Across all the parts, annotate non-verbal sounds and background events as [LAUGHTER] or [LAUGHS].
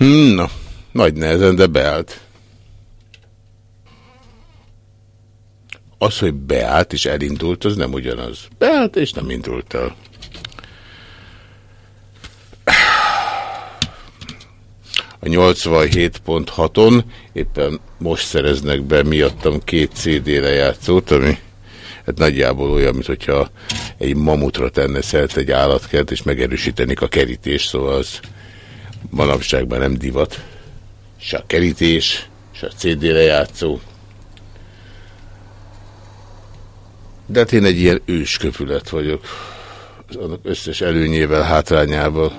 Hmm, na, nagy nehezen, de beállt. Az, hogy beállt és elindult, az nem ugyanaz. Beállt és nem indult el. A 87.6-on éppen most szereznek be miattam két CD lejátszót, ami hát nagyjából olyan, mint hogyha egy mamutra tenne szert egy állatkert, és megerősítenik a kerítést, szóval az manapságban nem divat. Se a kerítés, se a CD lejátszó. De hát én egy ilyen ősköpület vagyok. Az annak összes előnyével, hátrányával.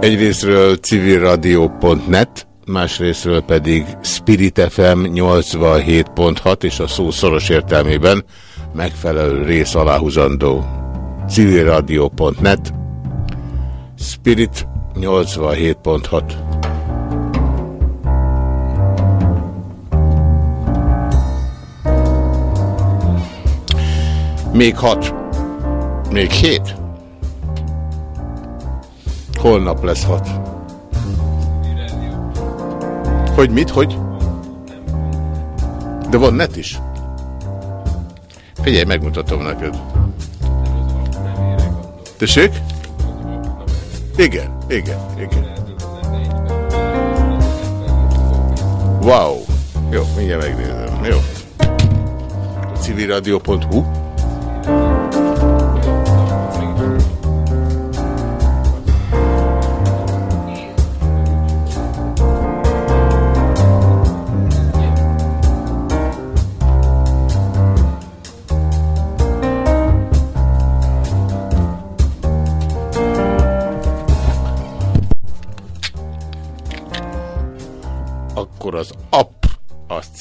Egyrésztről civilradio.net, másrésztről pedig Spirit FM 87.6 és a szó szoros értelmében megfelelő rész aláhuzandó civilradio.net Spirit 87.6 Még hat. Még hét. Holnap lesz hat. Hogy mit, hogy? De van net is. Figyelj, megmutatom neked. Tessék? Igen, igen, igen. Wow. Jó, mindjárt megnézem. Jó. civilradio.hu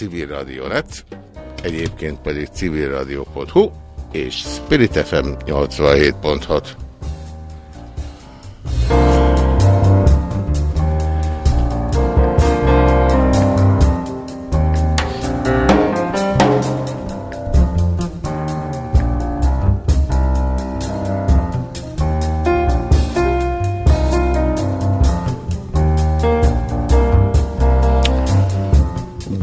Civil Radionet, egyébként pedig civilradio.hu és Spirit FM 87.6.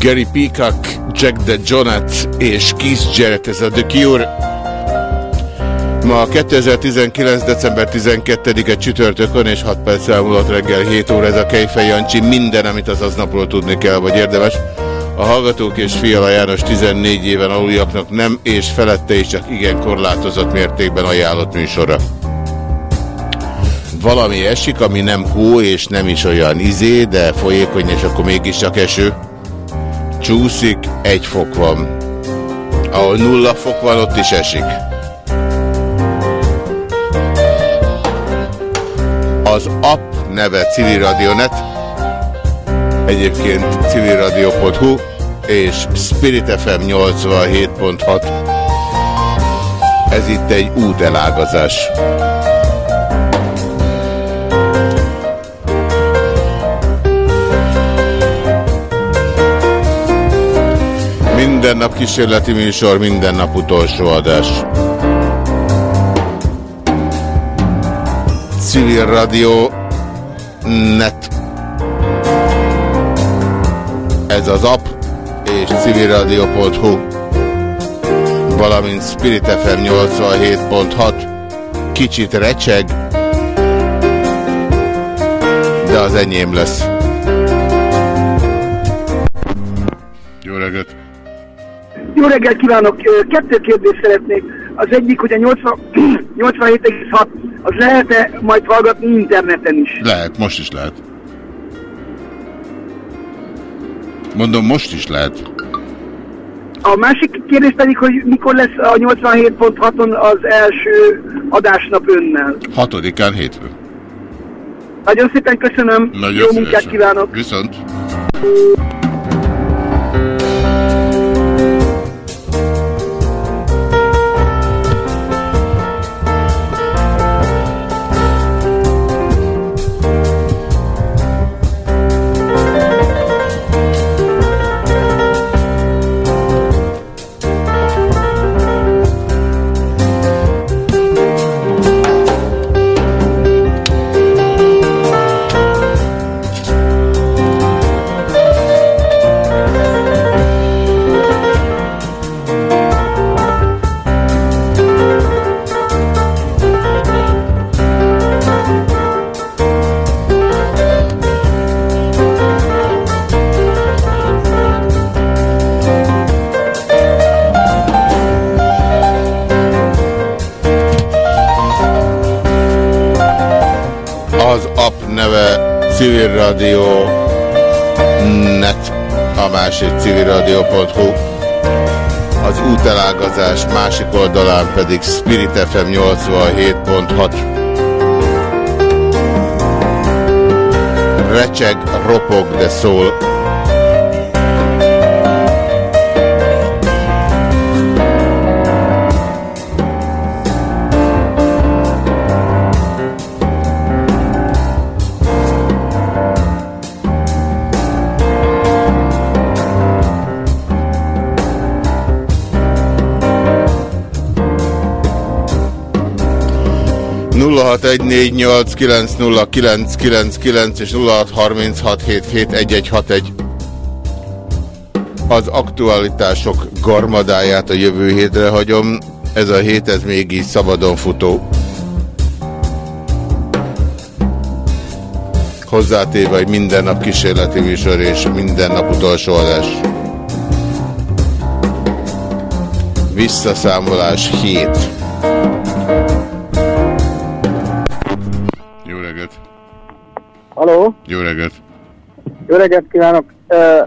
Gary Peacock, Jack the Jonat és Keith Jarrett, ez a The Cure. Ma 2019. december 12-e csütörtökön és 6 perc elmúlott reggel 7 óra ez a Kejfej Jancsi. Minden, amit az aznapról tudni kell, vagy érdemes. A Hallgatók és Fiala János 14 éven aluljaknak nem és felette is csak igen korlátozott mértékben ajánlott műsora. Valami esik, ami nem hó és nem is olyan izé, de folyékony és akkor mégiscsak eső. Csúszik, egy fok van. Ahol nulla fok van, ott is esik. Az app neve Civil Radionet, egyébként civilradio.hu és Spirit FM 87.6. Ez itt egy útelágazás. Minden nap kísérleti műsor, minden nap utolsó adás. Civil Radio net. Ez az app, és civilradio.hu valamint Spirit FM 87.6 kicsit recseg, de az enyém lesz. Jó reggelt kívánok! Kettő kérdést szeretnék. Az egyik, hogy a 87,6 [CLEARS THROAT] az lehet-e majd hallgatni interneten is? Lehet, most is lehet. Mondom, most is lehet. A másik kérdés pedig, hogy mikor lesz a 87.6-on az első adásnap önnel. Hatodikán hétfő. Nagyon szépen köszönöm, Nagyon jó munkát szívesen. kívánok! Viszont. FM 87.6. Recseg, ropog, de szól. És 0636771161. Az aktualitások garmadáját a jövő hétre hagyom. Ez a hét, ez még szabadon futó. Hozzátéve, hogy minden nap kísérleti műsor és minden nap utolsó adás. Visszaszámolás 7. Haló, Jó reggelt! jó reggelt kívánok! Ö,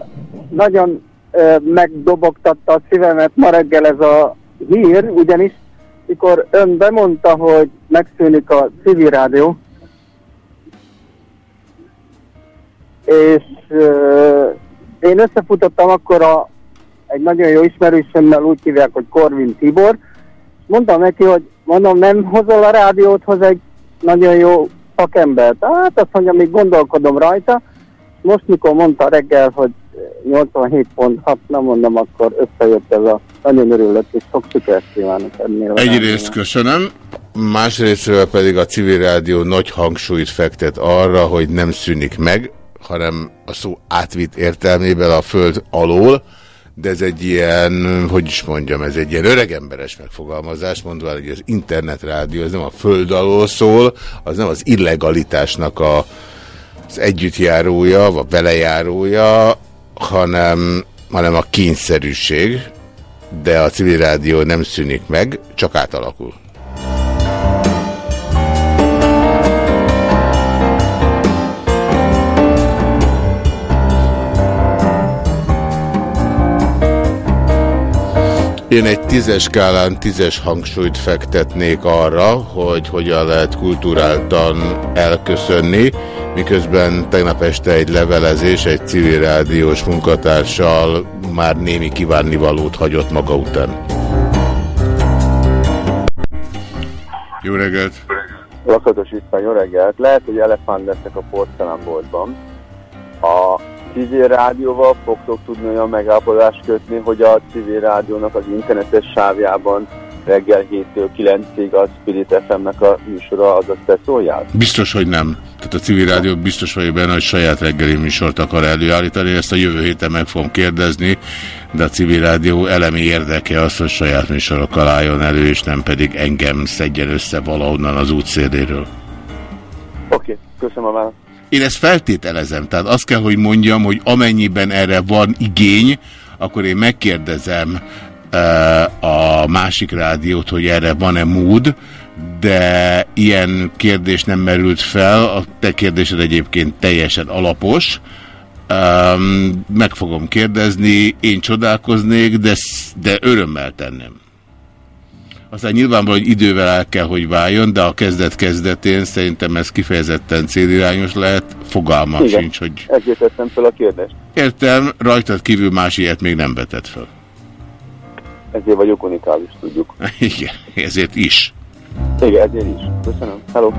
nagyon ö, megdobogtatta a szívemet ma reggel ez a hír, ugyanis mikor ön bemondta, hogy megszűnik a civil rádió, és ö, én összefutottam akkor a, egy nagyon jó ismerősömmel, úgy hívják, hogy Korvin Tibor, mondtam neki, hogy mondom, nem hozol a rádiót, hoz egy nagyon jó szakembert. Hát azt mondja, még gondolkodom rajta. Most, mikor mondta reggel, hogy 87.6, nem mondom, akkor összejött ez a nagyon örülök, és sok sikert kívánok ennél. Egyrészt köszönöm, másrésztről pedig a civil rádió nagy hangsúlyt fektet arra, hogy nem szűnik meg, hanem a szó átvitt értelmében a föld alól, de ez egy ilyen, hogy is mondjam, ez egy ilyen öregemberes megfogalmazás, mondva, hogy az internetrádió, az nem a föld alól szól, az nem az illegalitásnak a, az együttjárója, vagy velejárója, hanem, hanem a kényszerűség, de a civil rádió nem szűnik meg, csak átalakul. Én egy tízes skálán tízes hangsúlyt fektetnék arra, hogy hogyan lehet kulturáltan elköszönni, miközben tegnap este egy levelezés egy civil rádiós munkatársal már némi kívánnivalót hagyott maga után. Jó reggelt! Lakatos István, jó reggelt! Lehet, hogy elefánt lesznek a porcelánboltban. A civil rádióval fogtok tudni olyan megállapodást kötni, hogy a civil rádiónak az internetes sávjában reggel 7-től 9-ig a Spirit FM-nek a műsora, azaz te szóljál? Biztos, hogy nem. Tehát a civil rádió biztos vagyok benne, hogy saját reggeli műsort akar előállítani. Ezt a jövő héten meg fogom kérdezni, de a civil rádió elemi érdeke az, hogy saját műsorokkal álljon elő, és nem pedig engem szedjen össze valahonnan az útszéléről. Oké, okay, köszönöm a választ. Én ezt feltételezem, tehát azt kell, hogy mondjam, hogy amennyiben erre van igény, akkor én megkérdezem uh, a másik rádiót, hogy erre van-e mód, de ilyen kérdés nem merült fel, a te kérdésed egyébként teljesen alapos, meg fogom kérdezni, én csodálkoznék, de, de örömmel tenném. Aztán nyilvánvaló, hogy idővel el kell, hogy váljon, de a kezdet-kezdetén szerintem ez kifejezetten célirányos lehet. Fogalmam Igen. sincs, hogy... Ezért tettem fel a kérdést. Értem, rajtad kívül más ilyet még nem vetett fel. Ezért vagyok unikális, tudjuk. [LAUGHS] Igen, ezért is. Igen, ezért is. Köszönöm. Hello.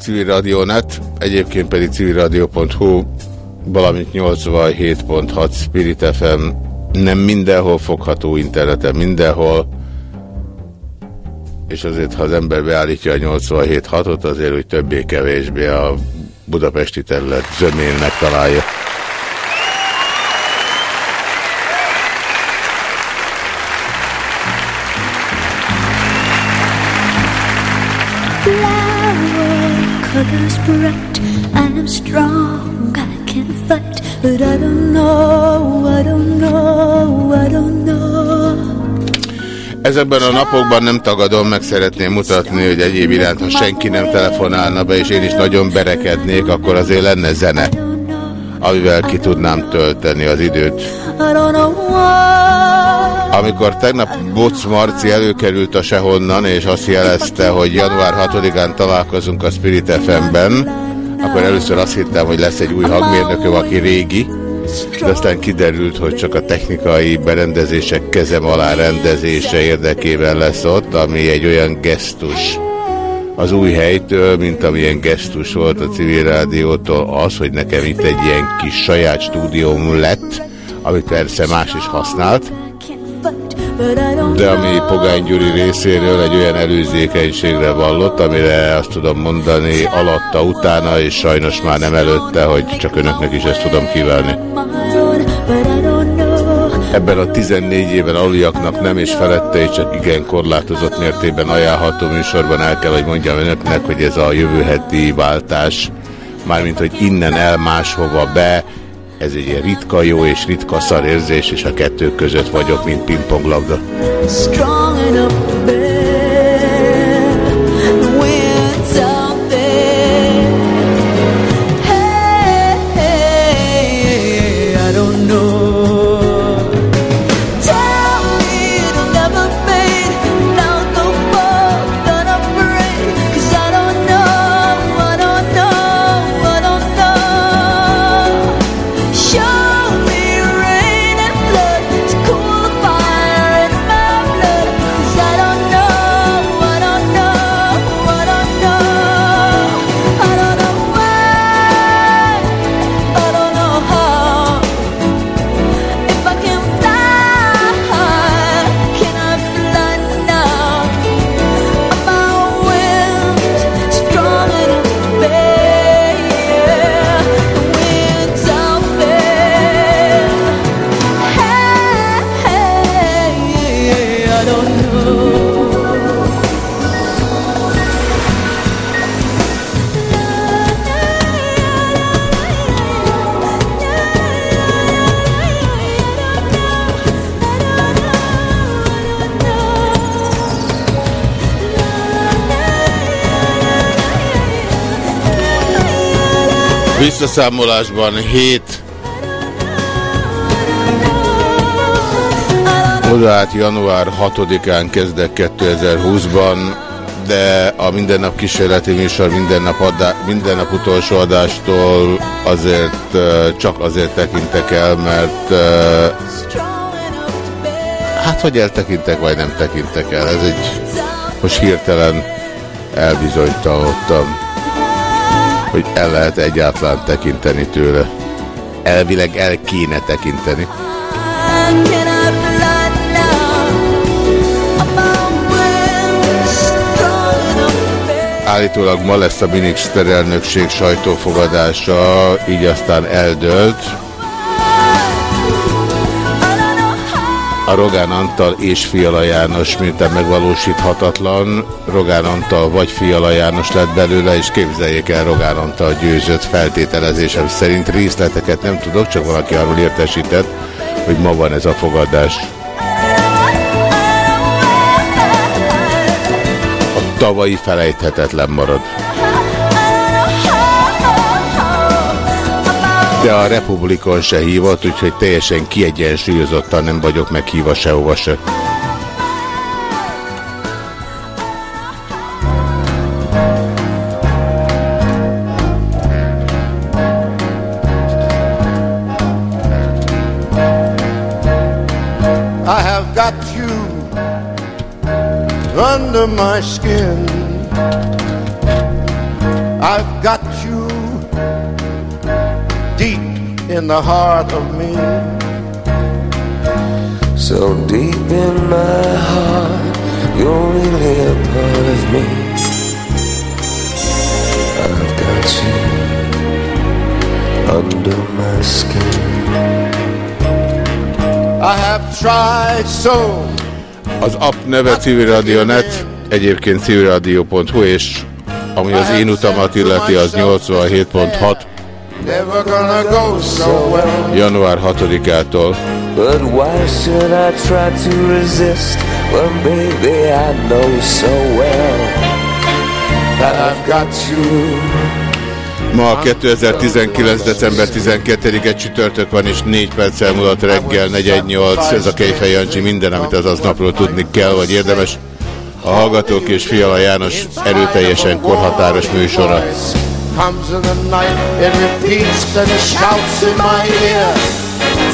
Civilradionet, egyébként pedig civilradio.hu, valamint 87.6 Spirit FM, nem mindenhol fogható interneten, mindenhol, és azért, ha az ember beállítja a 87.6-ot, azért, hogy többé-kevésbé a budapesti terület zömén megtalálja. Colors bright I'm strong, I can fight. But I don't know, I don't know, I don't know. Ezekben a napokban nem tagadom, meg szeretném mutatni, hogy egyéb iránt, ha senki nem telefonálna be, és én is nagyon berekednék, akkor azért lenne zene, amivel ki tudnám tölteni az időt. Amikor tegnap Boc Marci előkerült a sehonnan, és azt jelezte, hogy január 6-án találkozunk a Spirit FM-ben, akkor először azt hittem, hogy lesz egy új hangmérnököm, aki régi, de aztán kiderült, hogy csak a technikai berendezések kezem alá rendezése érdekében lesz ott, ami egy olyan gesztus az új helytől, mint amilyen gesztus volt a civil rádiótól az, hogy nekem itt egy ilyen kis saját stúdióm lett, amit persze más is használt, de ami Pogány Gyuri részéről egy olyan előzékenységre vallott, amire azt tudom mondani alatta, utána, és sajnos már nem előtte, hogy csak önöknek is ezt tudom kívánni. Ebben a 14 éven aluliaknak nem és felette, és csak igen korlátozott mértékben ajánlható műsorban el kell, hogy mondjam önöknek, hogy ez a jövő heti váltás, mármint, hogy innen el máshova be, ez egy ilyen ritka jó és ritka szar érzés, és a kettő között vagyok, mint pingponglabda. Strong enough Visszaszámolásban 7 Odát január 6-án kezdek 2020-ban, de a mindennap kísérleti műsor minden nap, adá, minden nap utolsó adástól azért csak azért tekintek el, mert hát hogy eltekintek, vagy nem tekintek el. Ez egy most hirtelen elbizonytalanodtam, hogy el lehet egyáltalán tekinteni tőle. Elvileg el kéne tekinteni. Állítólag ma lesz a miniszterelnökség sajtófogadása, így aztán eldőlt. A Rogán Antal és Fiala János miután megvalósíthatatlan, Rogán Antal vagy Fiala János lett belőle, és képzeljék el, Rogán Antal győzött feltételezésem szerint részleteket nem tudok, csak valaki arról értesített, hogy ma van ez a fogadás. tavalyi felejthetetlen marad. De a Republikon se hívott, úgyhogy teljesen kiegyensúlyozottan nem vagyok meghívva sehova se. Under my skin. The heart of me. So deep in my heart, you're really a part of me. I've got you under my skin. I have tried so Az app neve civilradio.net, egyébként civilradio.hu, és ami az én utamat illeti, az 87.6 never gonna go so well. január 6-ától. But why should I try to resist when baby I know so well that I've got you Ma 2019. december 12-e csütörtök van, és 4 perccel múlott reggel 418. Ez a Kejfej Jancsi minden, amit az aznapról tudni kell, vagy érdemes. A Hallgatók és Fiala János erőteljesen korhatáros műsora. Comes in the night, it repeats and shouts in my ear.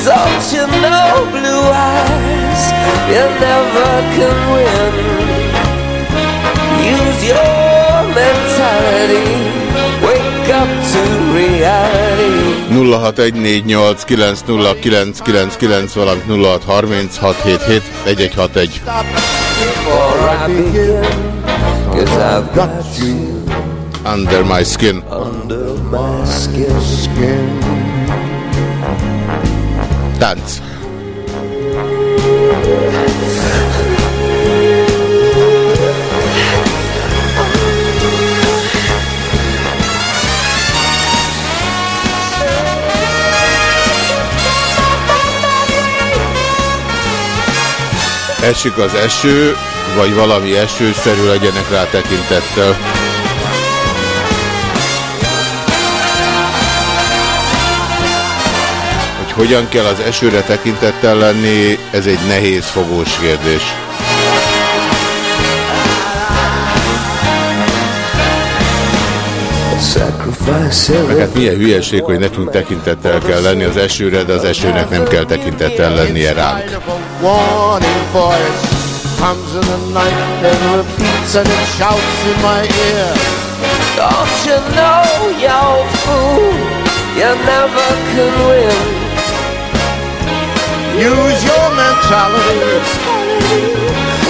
Don't you know, blue eyes, you never can win. Use your mentality, wake up to reality. 0614890999, valamint 0636771161. Before I begin, cause I've got you Under my skin. under my skin. Tánc. Esik az eső, vagy valami esőszerű legyenek rá tekintettel. Hogyan kell az esőre tekintettel lenni, ez egy nehéz fogós kérdés. Hát milyen hülyeség, hogy nekünk tekintettel kell lenni az esőre, de az esőnek nem kell tekintettel lennie ránk. You know, you fool, you never can win. Use your mentality.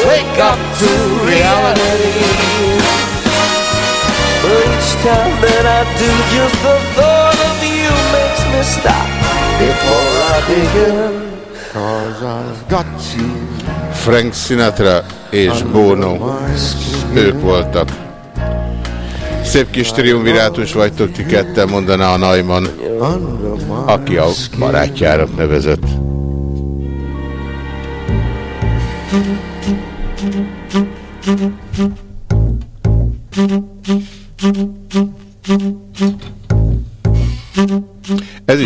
Wake up to reality. Each time that I do, just the thought of you makes me stop before I begin. Cause I've got you Frank Sinatra és Bono, ők voltak. Szép kis triumvirátus vagytok ti ketten, mondaná a my aki a barátjának nevezett.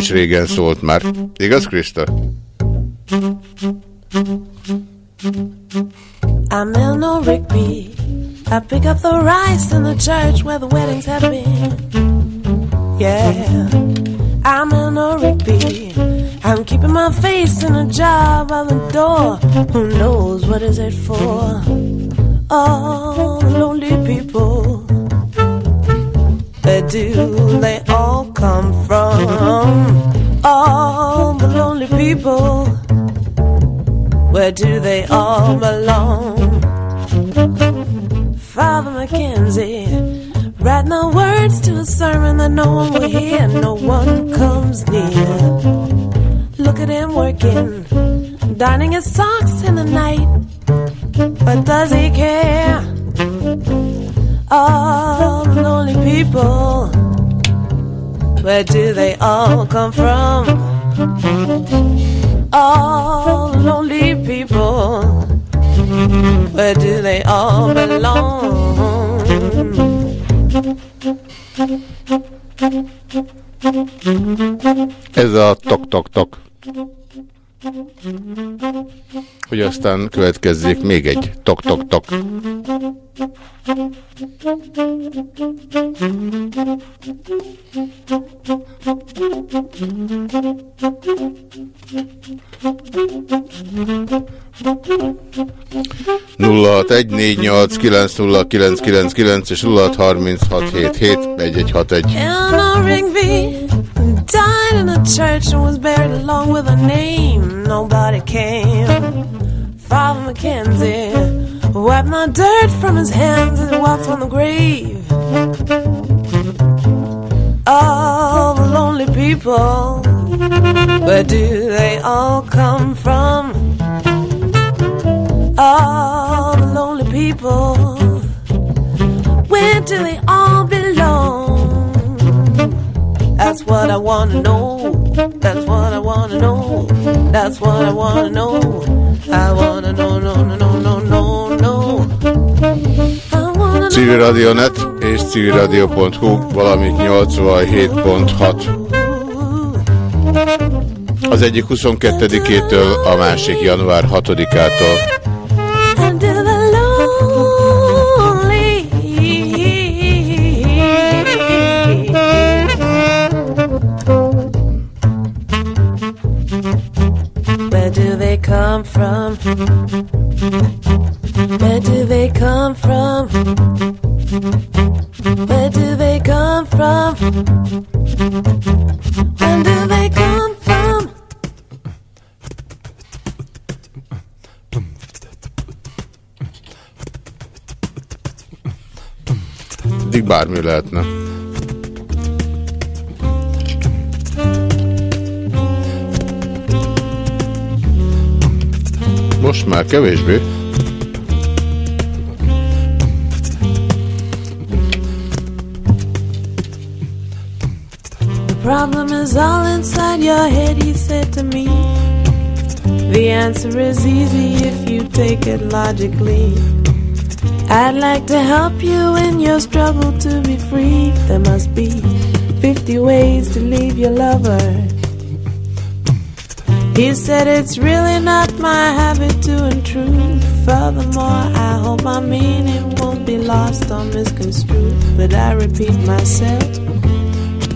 Is régen szólt már. Igaz, Krista? I'm in a Rigby. I pick up the rice in the church where the weddings have been. Yeah, I'm in a Rigby. I'm keeping my face in a jar by the door. Who knows what is it for? All the lonely people. Where do they all come from? All the lonely people. Where do they all belong? Father Mackenzie, writing the words to a sermon that no one will hear, no one comes near. Look at him working, darning his socks in the night. But does he care? The lonely people, where do they all come from? All lonely people, where do they all belong? Ez a tok-tok-tok. Hogy aztán következzék még egy tok-tok-tok. Nulla hat egy négy nyolc kilenc nulla kilenc kilenc kilenc és nulla hat harminc hat hét hét egy egy hat egy. Eleanor Rigby died in a church and was buried along with her name. Nobody came. Father Mackenzie wiped the dirt from his hands as he walked on the grave. All the lonely people, where do they all come from? All the lonely people, where do they all belong? That's what I wanna know. That's what I wanna know. That's what I wanna know. I wanna know, no, no, no, no, no, no. civilradio.net és civilradio.hu, valamint 87.6. Az egyik 22-től, a másik január 6-ától. And to the lonely. Where do they come from? Where do they come from? Where do they come from? Where do they come from? Eddig bármi lehetne. Most már kevésbé. Problem is all inside your head, he said to me. The answer is easy if you take it logically. I'd like to help you in your struggle to be free. There must be 50 ways to leave your lover. He said it's really not my habit to intrude. Furthermore, I hope my meaning won't be lost or misconstrued. But I repeat myself,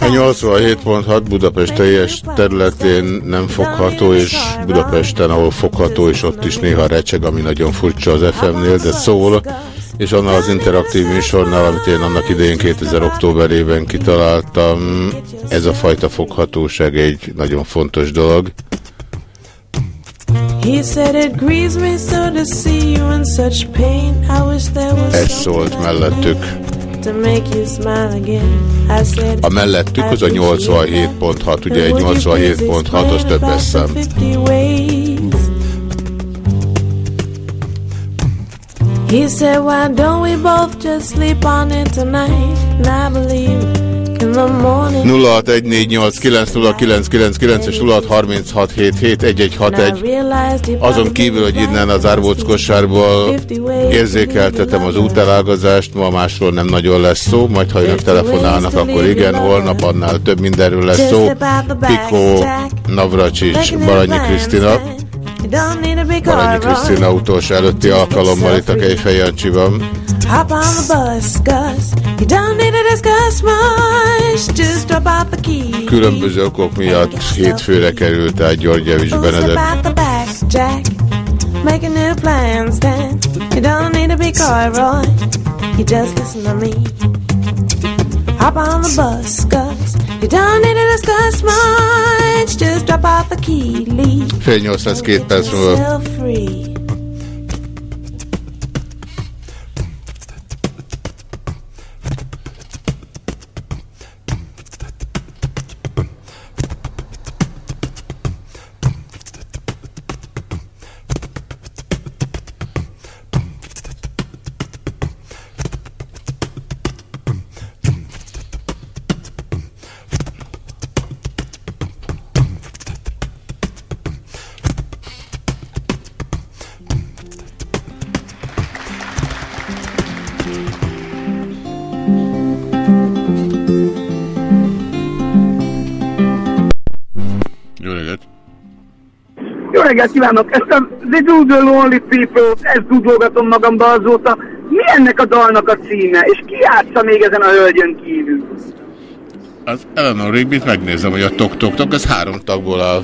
A 87.6 Budapest teljes területén nem fogható, és Budapesten, ahol fogható, és ott is néha recseg, ami nagyon furcsa az FM-nél, de szól, és annál az interaktív műsornál, amit én annak idején 2000 októberében kitaláltam, ez a fajta foghatóság egy nagyon fontos dolog. Ez szólt mellettük. A mellettük az a 87.6, ugye egy 87.6 az. 50 ways. He said, why don't we both just sleep on it tonight? And I believe. 0614890999 és 0636771161. Azon kívül, hogy innen az árbóckosárból érzékeltetem az útelágazást, ma másról nem nagyon lesz szó, majd ha önök telefonálnak, akkor igen, holnap annál több mindenről lesz szó. Pikó, Navracsics, Baranyi Krisztina. Baranyi Krisztina utolsó előtti alkalommal itt a Kejfej Jancsiban. Hop on the bus, Gus. You don't need to discuss much. Just drop out the key. Különböző okok miatt hétfőre került át György Javis Benedek. out the back, Jack. Make a new plan, Stan. You don't need to be coy, Roy. You just listen to me. Hop on the bus, Gus. You don't need to discuss much. Just drop out the key, leave. Fél nyolc lesz két perc múlva. Reggelt kívánok! Ezt a The Do The Lonely People-t, ezt dudolgatom magamba azóta. Mi ennek a dalnak a címe? És ki játsza még ezen a hölgyön kívül? Az Eleanor Rigbyt megnézem, hogy a Tok Tok Tok, ez három tagból áll.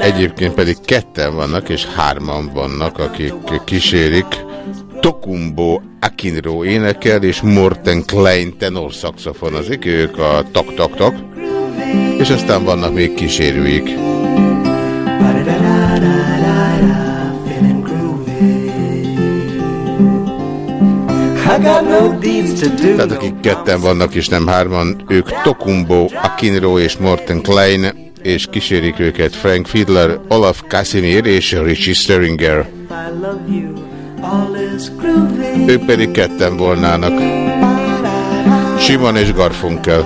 Egyébként pedig ketten vannak, és hárman vannak, akik kísérik. Tokumbo Akinro énekel, és Morten Klein tenor szaxofonozik, ők a tak-tak-tak. És aztán vannak még kísérőik. Tehát akik ketten vannak, és nem hárman, ők Tokumbo Akinro és Morten Klein, és kísérik őket Frank Fiedler, Olaf Casimir és Richie Steringer. I love you. Ők pedig ketten volnának. Simon és Garfunkel.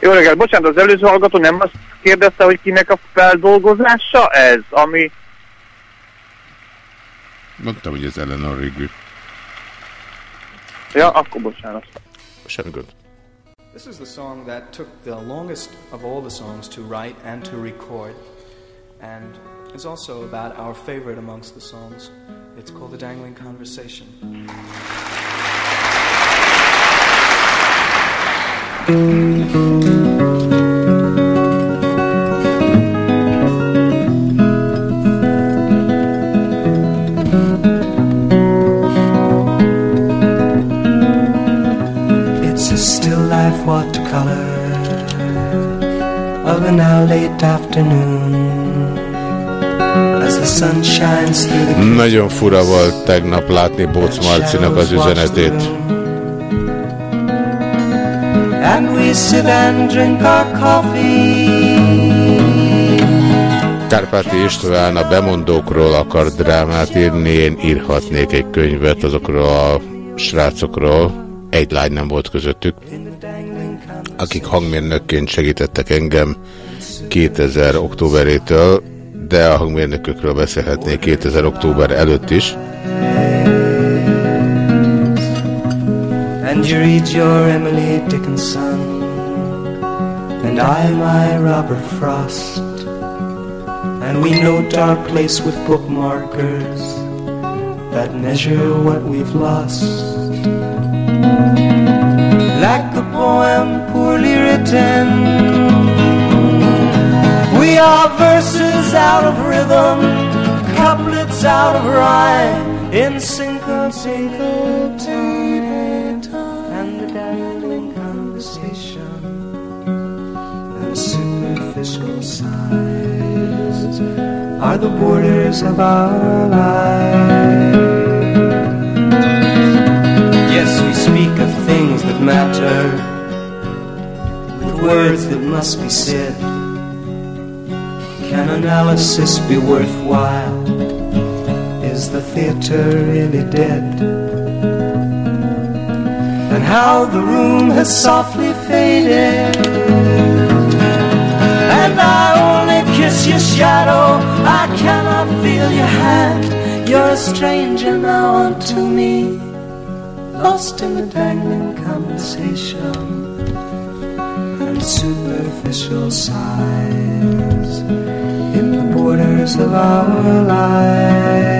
Jó reggelt, bocsánat, az előző hallgató nem azt kérdezte, hogy kinek a feldolgozása ez, ami... Mondtam, hogy ez Eleanor Rigby. Ja, akkor bocsánat. Semmi gond. This is the song that took the longest of all the songs to write and to record, and is also about our favorite amongst the songs. It's called The Dangling Conversation. It's a late afternoon. Nagyon fura volt tegnap látni Bóc Marcinak az üzenetét. Kárpáti István a bemondókról akar drámát írni, én írhatnék egy könyvet azokról a srácokról, egy lány nem volt közöttük, akik hangmérnökként segítettek engem 2000 októberétől, de a hangmérnökökről beszélhetnék 2000 október előtt is. And you read your Emily Dickinson, and I my Robert Frost. And we note our place with bookmarkers that measure what we've lost. Like a poem poorly written, we are verses out of rhythm, couplets out of rhyme, in syncopated time, and the dangling conversation, and superficial sighs are the borders of our lives. Yes, we speak of things that matter, with words that must be said. Can analysis be worthwhile? Is the theater really dead? And how the room has softly faded. And I only kiss your shadow, I cannot feel your hand. You're a stranger now unto me, lost in the dangling conversation and superficial sighs in the borders of our lives.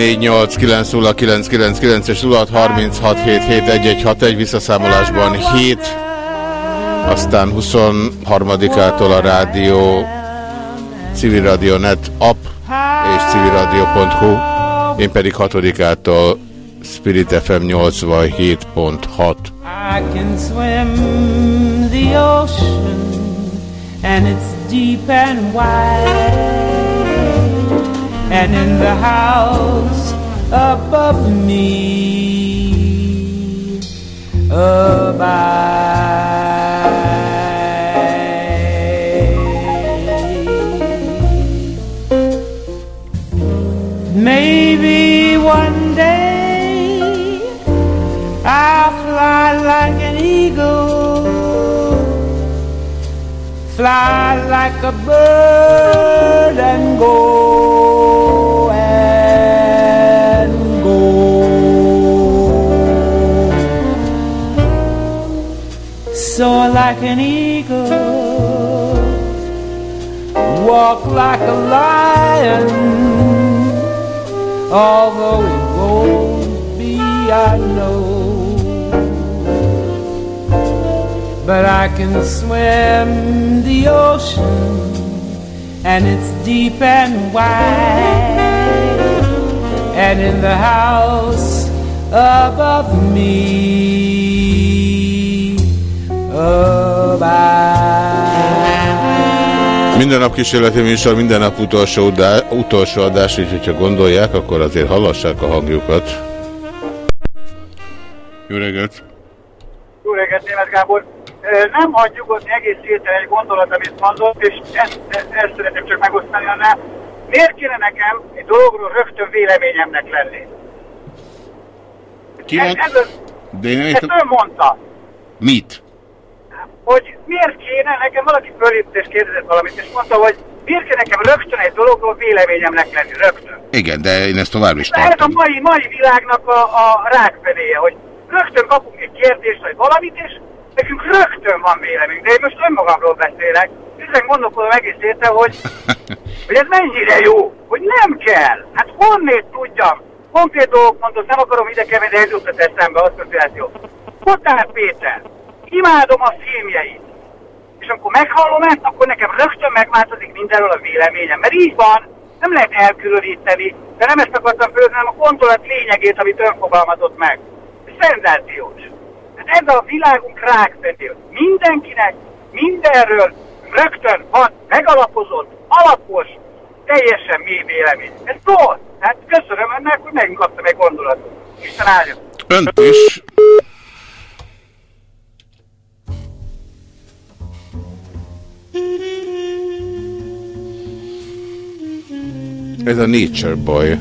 0614890999 és 0636771161 visszaszámolásban 7, aztán 23-ától a rádió Civil Radio Net app és civilradio.hu, én pedig 6-ától Spirit FM 87.6. I can swim the ocean and it's deep and wide and in the house above me abide. Maybe one day I'll fly like fly like a bird and go and go. Soar like an eagle, walk like a lion, although it won't be, I know. But I can swim the ocean, and it's deep and wide, and in the house above me abide. Minden nap kísérleti műsor, minden nap utolsó, udá, utolsó adás, úgyhogy ha gondolják, akkor azért hallassák a hangjukat. Jó reggelt! Jó reggelt, Német Gábor! Nem hagyjuk ott egész héten egy gondolat, amit mondott, és ezt, ezt, ezt szeretném csak megosztani annál. Miért kéne nekem egy dologról rögtön véleményemnek lenni? Kinek? Ez, ez, De én ezt ön mondta, Mit? hogy miért kéne nekem, valaki fölhívta és kérdezett valamit, és mondta, hogy miért kéne nekem rögtön egy dologról véleményemnek lenni, rögtön. Igen, de én ezt tovább is Ez tartom. a mai, mai világnak a, a rákfenéje, hogy rögtön kapunk egy kérdést, vagy valamit, és nekünk rögtön van véleményünk. De én most önmagamról beszélek. Ezen gondolkodom egész héten, hogy, [LAUGHS] hogy ez mennyire jó, hogy nem kell. Hát honnét tudjam? Konkrét dolgok mondom, nem akarom ide keverni, de ez jutott eszembe, asszociáció. Kotár Péter, imádom a filmjeit. És amikor meghallom ezt, akkor nekem rögtön megváltozik mindenről a véleményem. Mert így van, nem lehet elkülöníteni, de nem ezt akartam fölzni, hanem a gondolat lényegét, amit ön fogalmazott meg. Szenzációs. Ez a világunk rákfedél. Mindenkinek, mindenről rögtön van megalapozott, alapos, teljesen mély vélemény. Ez szól. Hát köszönöm ennek, hogy megint egy gondolatot. Isten áldja. Önt is. Ez a Nature Boy.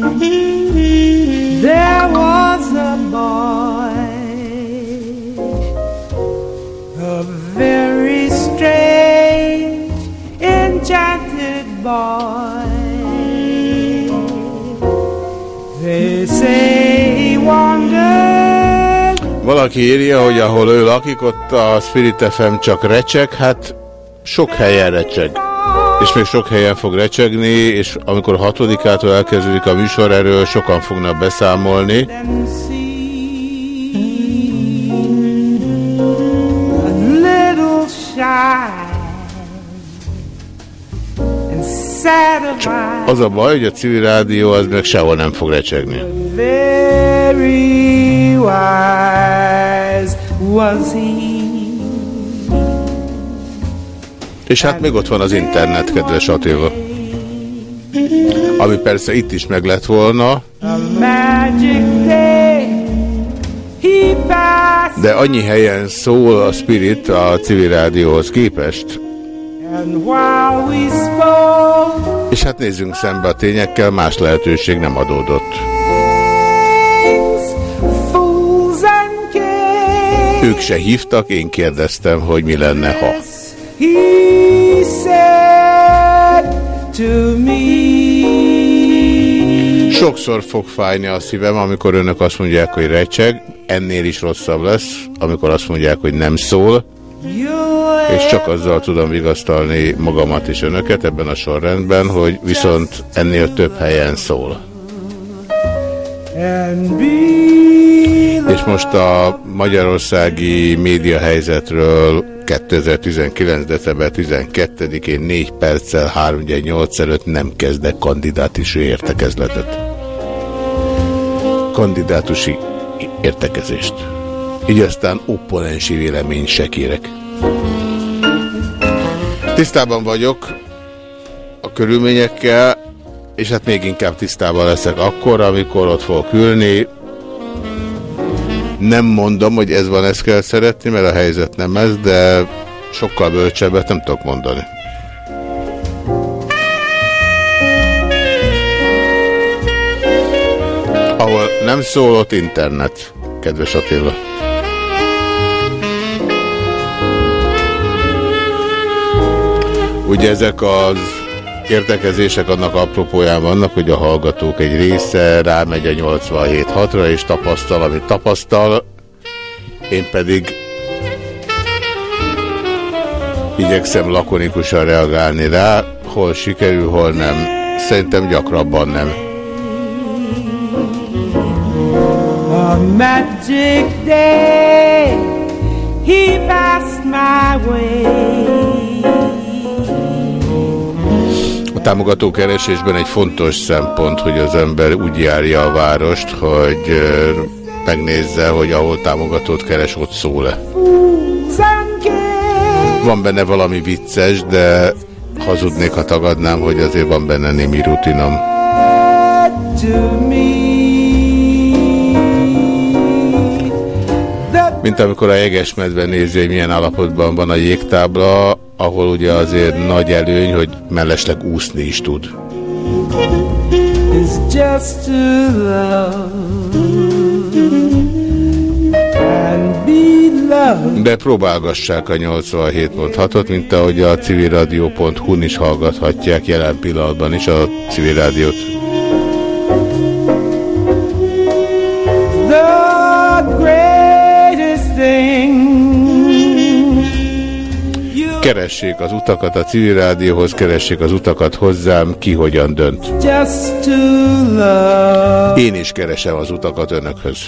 There was a boy, a very strange, enchanted boy. They say he wandered. Valaki írja, hogy ahol ő lakik, ott a Spirit FM csak recseg, hát sok helyen recseg. És még sok helyen fog recsegni, és amikor hatodikától elkezdődik a műsor, erről sokan fognak beszámolni. eye, Az a baj, hogy a civil rádió az meg sehol nem fog recsegni. very wise was he. És hát még ott van az internet, kedves Attila. Ami persze itt is meg lett volna, de annyi helyen szól a Spirit a civil rádióhoz képest. És hát nézzünk szembe a tényekkel, más lehetőség nem adódott. Ők se hívtak, én kérdeztem, hogy mi lenne, ha. To me. Sokszor fog fájni a szívem, amikor önök azt mondják, hogy recseg, ennél is rosszabb lesz, amikor azt mondják, hogy nem szól, és csak azzal tudom vigasztalni magamat és önöket ebben a sorrendben, hogy viszont ennél több helyen szól. És most a magyarországi média helyzetről 2019. december 12-én 4 perccel 3 8 előtt nem kezdek kandidátusi értekezletet. Kandidátusi értekezést. Így aztán opponensi vélemény se kérek. Tisztában vagyok a körülményekkel, és hát még inkább tisztában leszek akkor, amikor ott fogok ülni, nem mondom, hogy ez van, ezt kell szeretni, mert a helyzet nem ez, de sokkal bölcsebbet nem tudok mondani. Ahol nem szól, ott internet, kedves Attila. Ugye ezek az értekezések annak apropóján vannak, hogy a hallgatók egy része rámegy a 87.6-ra és tapasztal, amit tapasztal, én pedig igyekszem lakonikusan reagálni rá, hol sikerül, hol nem. Szerintem gyakrabban nem. a magic day he passed my way. A támogatókeresésben egy fontos szempont, hogy az ember úgy járja a várost, hogy megnézze, hogy ahol támogatót keres, ott szól-e. Van benne valami vicces, de hazudnék, ha tagadnám, hogy azért van benne némi rutinom. Mint amikor a jegesmedve nézi, hogy milyen állapotban van a jégtábla, ahol ugye azért nagy előny, hogy mellesleg úszni is tud. is just to love and be loved. De próbálgassák a 87.6-ot, mint ahogy a civilradio.hu-n is hallgathatják jelen pillanatban is a civil keressék az utakat a civil rádióhoz, keressék az utakat hozzám, ki hogyan dönt. Én is keresem az utakat önökhöz.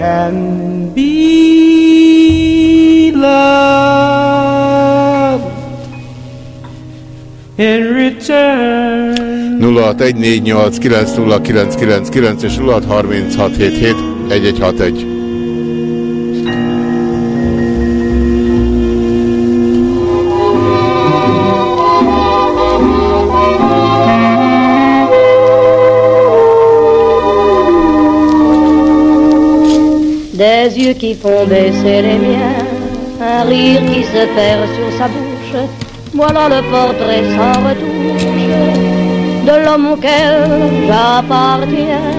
And be loved in return. 0614890999 és 0636771161. Yeux qui font baisser les miens, un rire qui se perd sur sa bouche. Voilà le portrait sans retouche de l'homme auquel j'appartiens.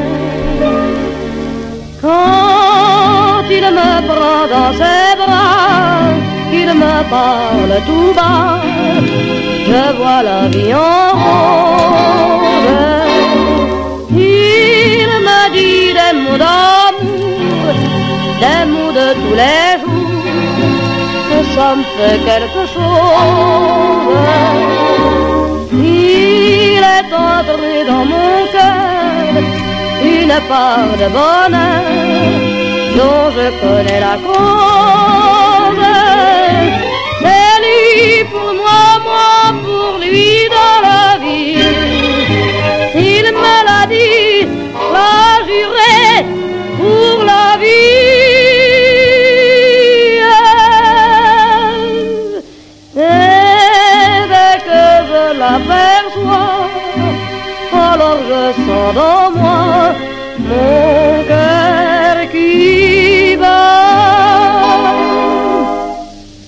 Quand il me prend dans ses bras, qu'il me parle tout bas, je vois la vie en rose. Il me dit des mots des mots de tous les jours, que ça me fait quelque chose. Il est entré dans mon cœur une part de bonheur dont je connais la cause. C'est lui je sens dans moi mon cœur qui bat.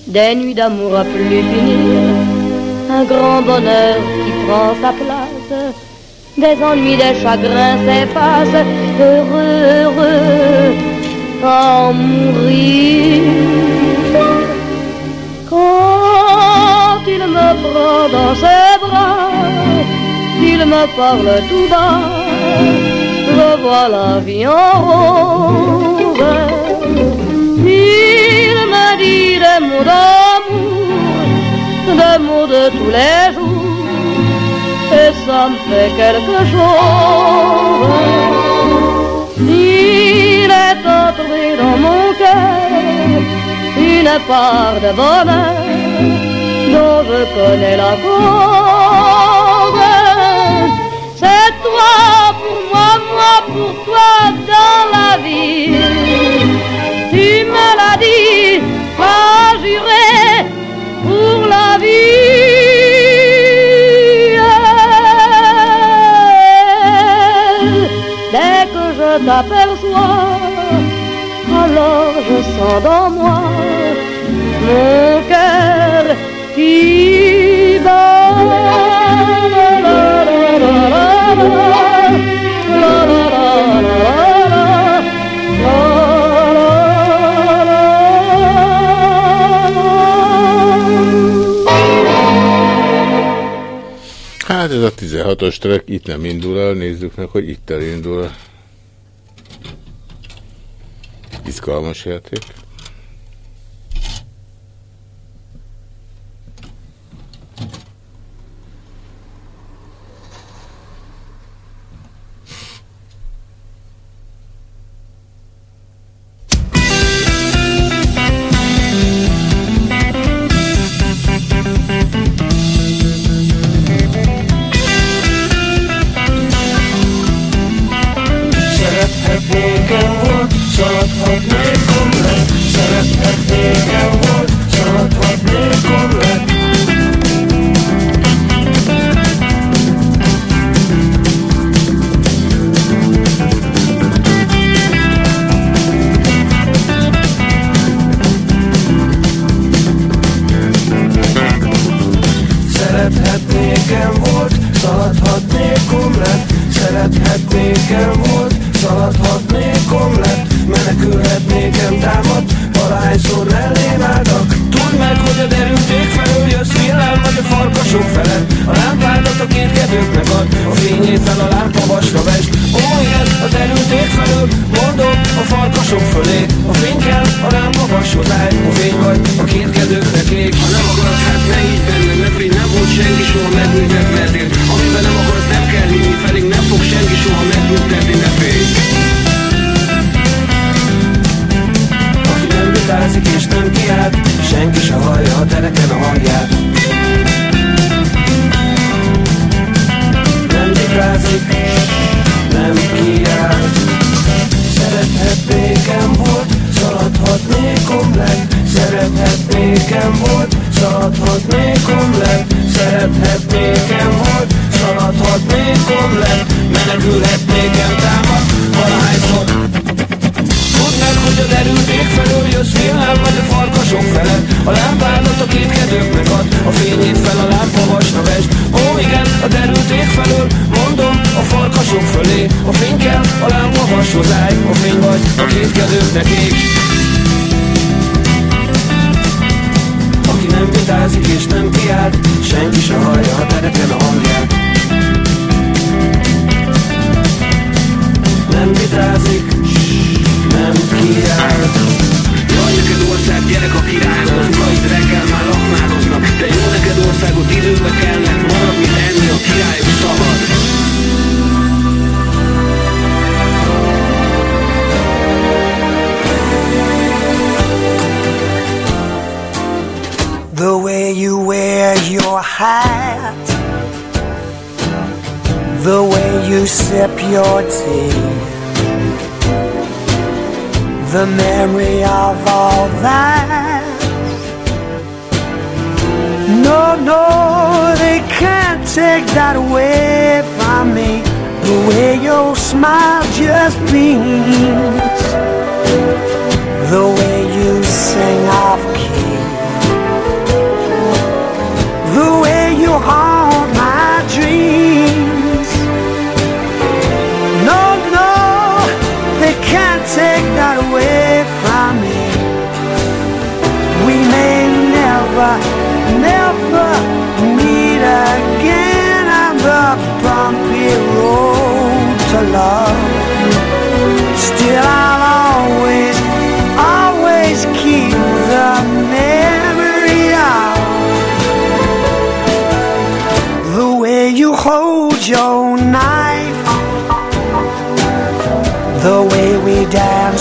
Des nuits d'amour à plus finir, un grand bonheur qui prend sa place. Des ennuis, des chagrins s'effacent, heureux, heureux, en mourir. Quand il me prend dans ses bras, il me parle tout bas, je vois la vie en rose. Il me dit des mots d'amour, des mots de tous les jours, et ça me fait quelque chose. Il est entré dans mon cœur une part de bonheur dont je connais la cause. Dans la vie. Tu me l'as dit, pas juré pour la vie. Dès que je t'aperçois, alors je sens dans moi mon cœur qui Hát 16-os track itt nem indul el, nézzük meg, hogy itt elindul. Izgalmas játék.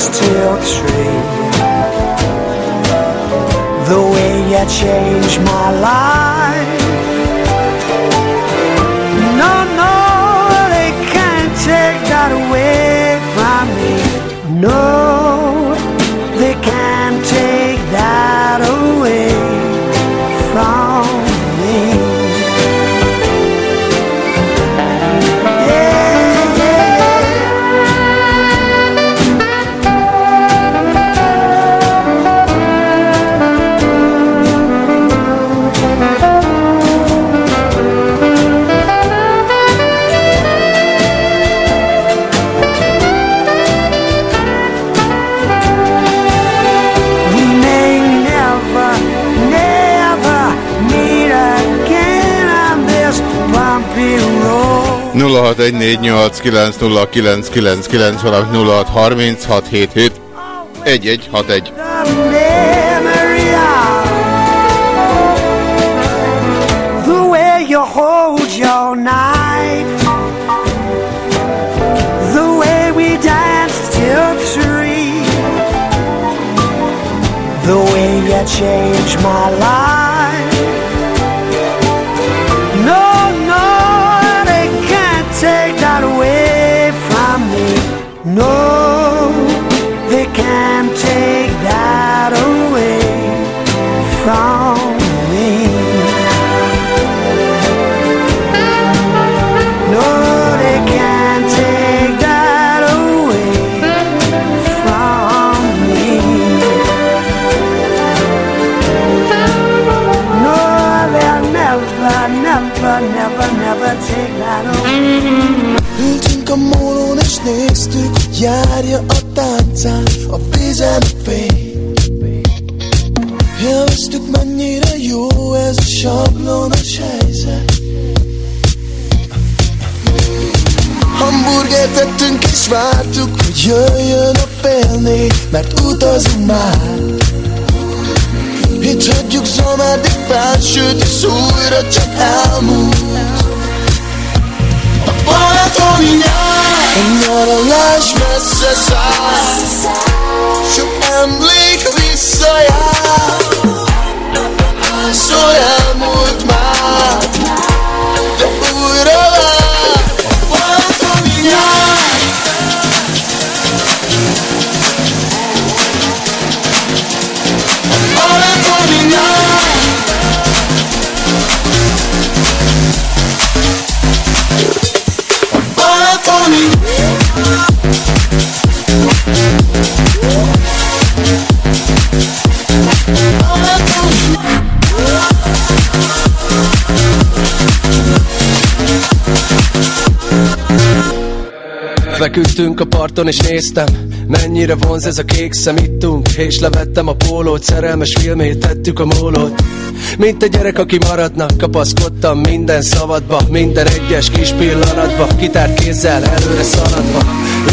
Still, tree. The way you changed my life. 0614890999, valamint 063677 1161. You hold your knife. The way we danced till three. The way you changed my life. Járja a táncán a vízen fény. Élveztük mennyire jó ez a sablonos helyzet. Hamburgert tettünk és vártuk, hogy jöjjön a félné Mert utazunk már. Itt hagyjuk Szomárdi pár, sőt újra csak elmúlt dominál A nyaralás messze száll. Sok emlék visszajár. Hányszor elmúlt már? Feküdtünk a parton és néztem Mennyire vonz ez a kék szem. Ittunk És levettem a pólót, szerelmes filmét tettük a mólót. Mint egy gyerek, aki maradnak Kapaszkodtam minden szavadba Minden egyes kis pillanatba Kitár kézzel előre szaladva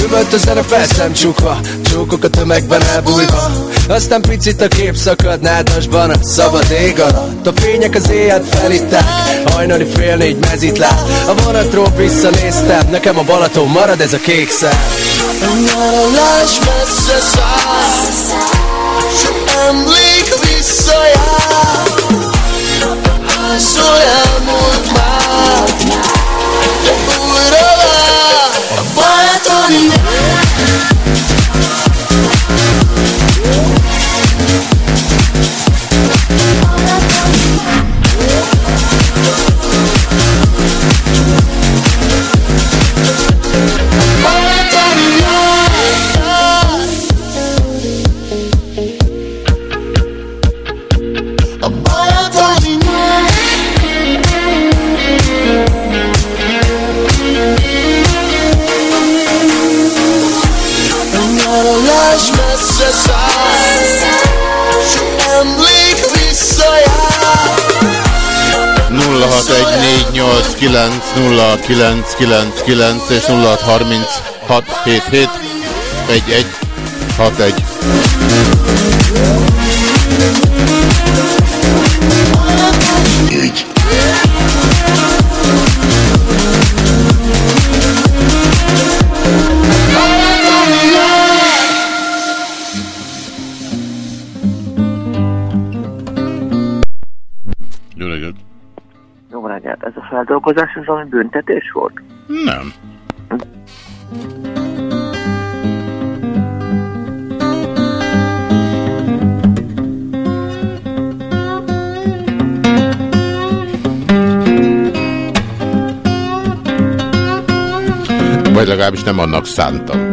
Üvölt a zene felszem csukva Csókok a tömegben elbújva. Aztán picit a kép szakad nádasban A szabad ég alatt. A fények az éjjel felitták Hajnali fél négy mezitláb. A vonatról visszanéztem Nekem a Balaton marad ez a kék szem Nyaralás messze száll Sok emlék visszajár. Hányszor elmúlt már balatoni A 0614890999 és 0636771161. Ügy. Feldolgozás az, ami büntetés volt? Nem. Vagy legalábbis nem annak szántam.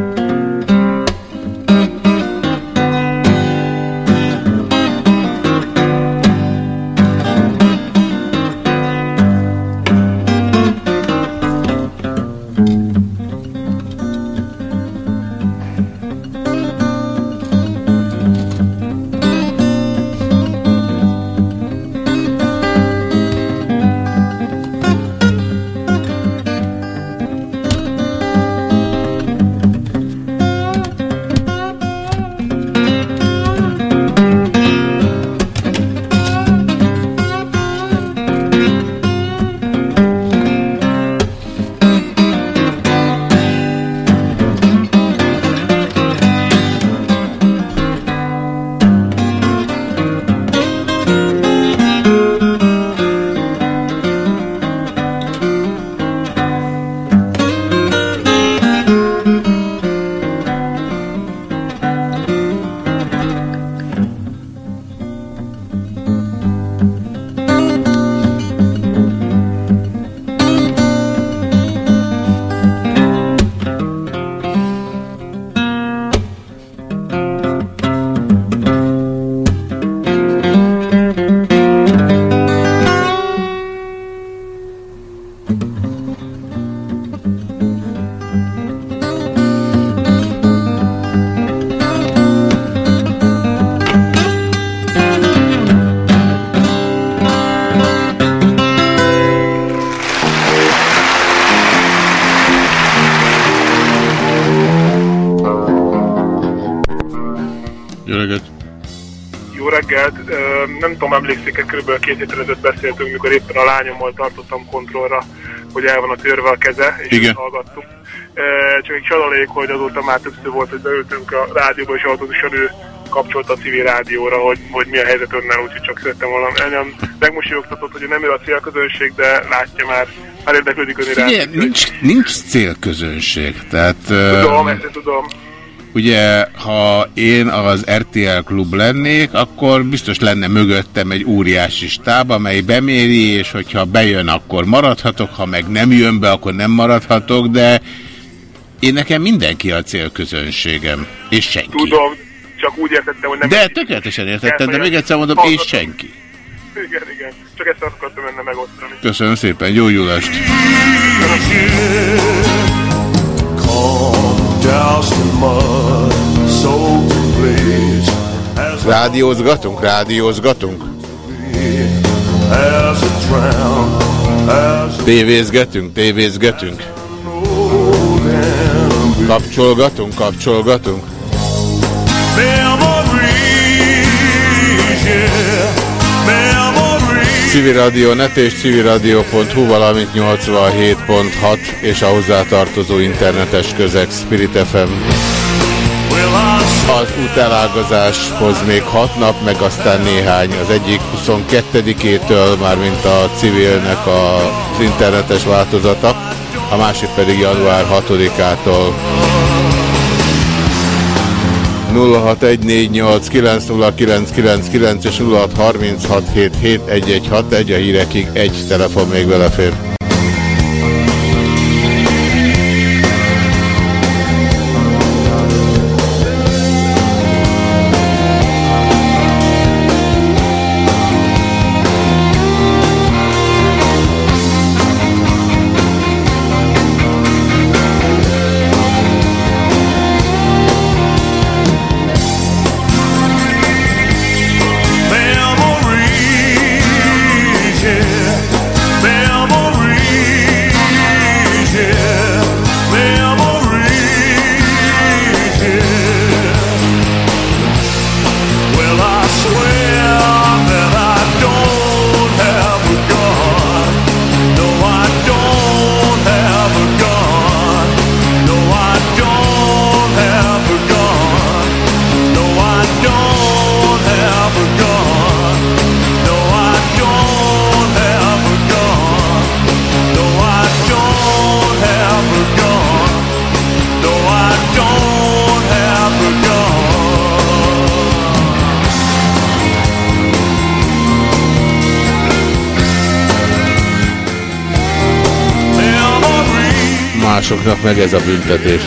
Reggelt! Jó reggelt! Nem tudom, emlékszik-e, kb. két héttel ezelőtt beszéltünk, mikor éppen a lányommal tartottam kontrollra, hogy el van a törve a keze, és Igen. Ö, Csak egy csadalék, hogy azóta már többször volt, hogy beültünk a rádióba, és automatikusan ő kapcsolt a civil rádióra, hogy, hogy mi a helyzet önnel, úgyhogy csak szerettem volna. Nem megmosolyogtatott, hogy nem ő a célközönség, de látja már, már érdeklődik ön iránt. nincs, nincs célközönség, tehát... Tudom, öm, ezt tudom. Ugye, ha én az RTL klub lennék, akkor biztos lenne mögöttem egy óriási stáb, amely beméri, és hogyha bejön, akkor maradhatok, ha meg nem jön be, akkor nem maradhatok, de én nekem mindenki a célközönségem, és senki. Tudom, csak úgy értettem, hogy nem... De tökéletesen értettem, de még egyszer mondom, és senki. Igen, igen. Csak ezt akartam önne megosztani. Köszönöm szépen, jó julást! Rádiózgatunk, rádiózgatunk. Tévézgetünk, tévézgetünk. Kapcsolgatunk, kapcsolgatunk. Civil Radio Net és civilradio.hu, valamint 87.6 és a hozzátartozó internetes közeg Spirit FM. Az útelágazáshoz még 6 nap, meg aztán néhány. Az egyik 22-től, mármint a civilnek az internetes változata, a másik pedig január 6-ától. 0614890999 és 0636771161 a hírekig egy telefon még belefér. Meg ez a büntetés.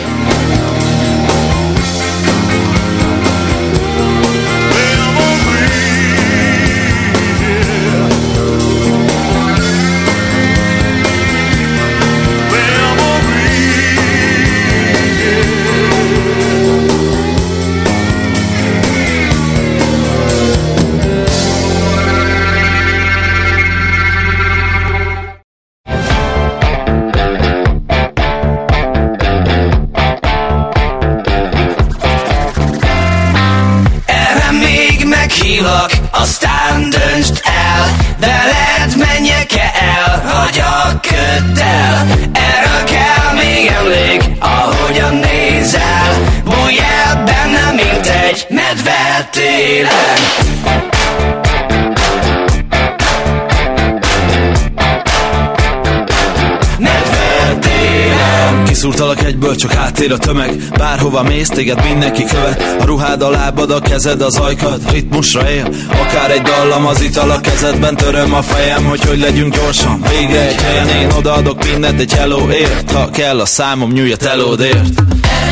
Áttér a tömeg Bárhova mész, téged mindenki követ. A ruhád a lábad, a kezed az ajkad Ritmusra él, akár egy dallam Az ital a kezedben, töröm a fejem Hogy hogy legyünk gyorsan, végre egy helyen Én odaadok mindent egy hello ért. Ha kell a számom, nyújj a telódért.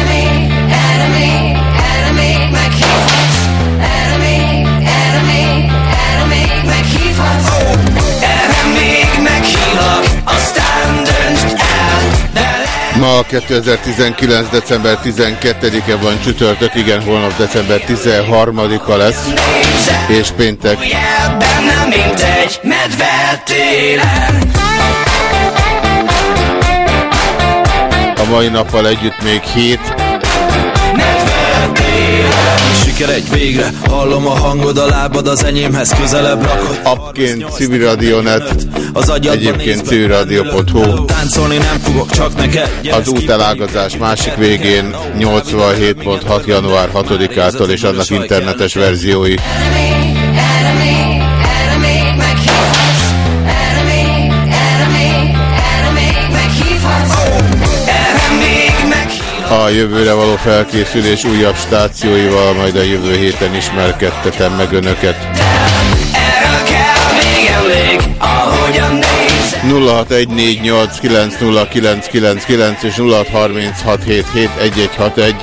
Még, erre még, erre Ma 2019. december 12-e van csütörtök, igen, holnap december 13-a lesz, és péntek. Bújj el bennem, mint egy medve A mai nappal együtt még hét. Siker egy végre, hallom a hangod, a lábad az enyémhez közelebb rakod Appként civilradionet, Az agyadban egyébként civilradio.hu. Táncolni nem fogok, csak neked Az útelágazás másik végén 87.6. január 6-ától és annak internetes verziói. Erre még, A jövőre való felkészülés újabb stációival majd a jövő héten ismerkedtetem meg önöket. Erről kell még emlék, ahogyan nézel 0614890999 és 0636771161.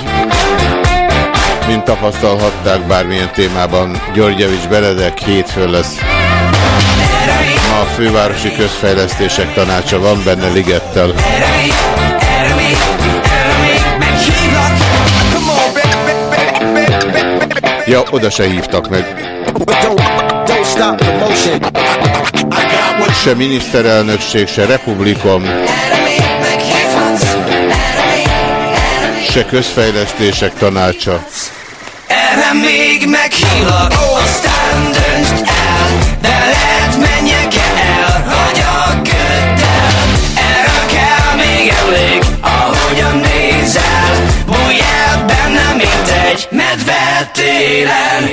Mint tapasztalhatták bármilyen témában, Györgyevics Benedek hétfőn lesz. Ma a fővárosi közfejlesztések tanácsa van benne Ligettel. Ja, oda se hívtak meg. Se miniszterelnökség, se republikom, se közfejlesztések tanácsa. Erre még meghívlak, aztán döntsd el De lehet egy medve télen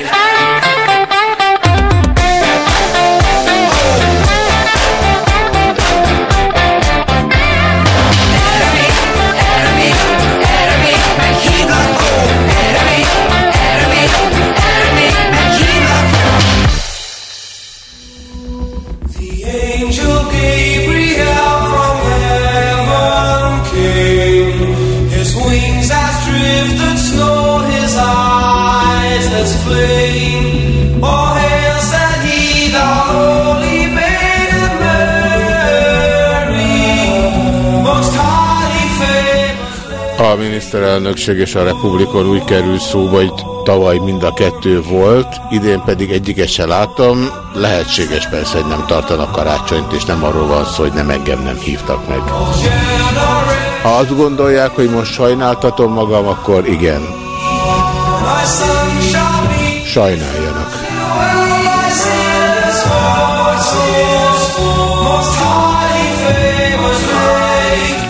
A miniszterelnökség és a republikon úgy kerül szóba, hogy tavaly mind a kettő volt, idén pedig egyiket se látom. Lehetséges persze, hogy nem tartanak karácsonyt, és nem arról van szó, hogy nem engem nem hívtak meg. Ha azt gondolják, hogy most sajnáltatom magam, akkor igen, sajnáljanak.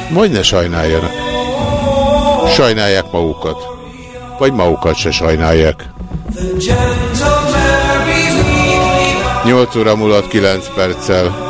Majd ne sajnáljanak. Sajnálják magukat. Vagy magukat se sajnálják. The gentle Mary meekly 8 óra múlott 9 perccel.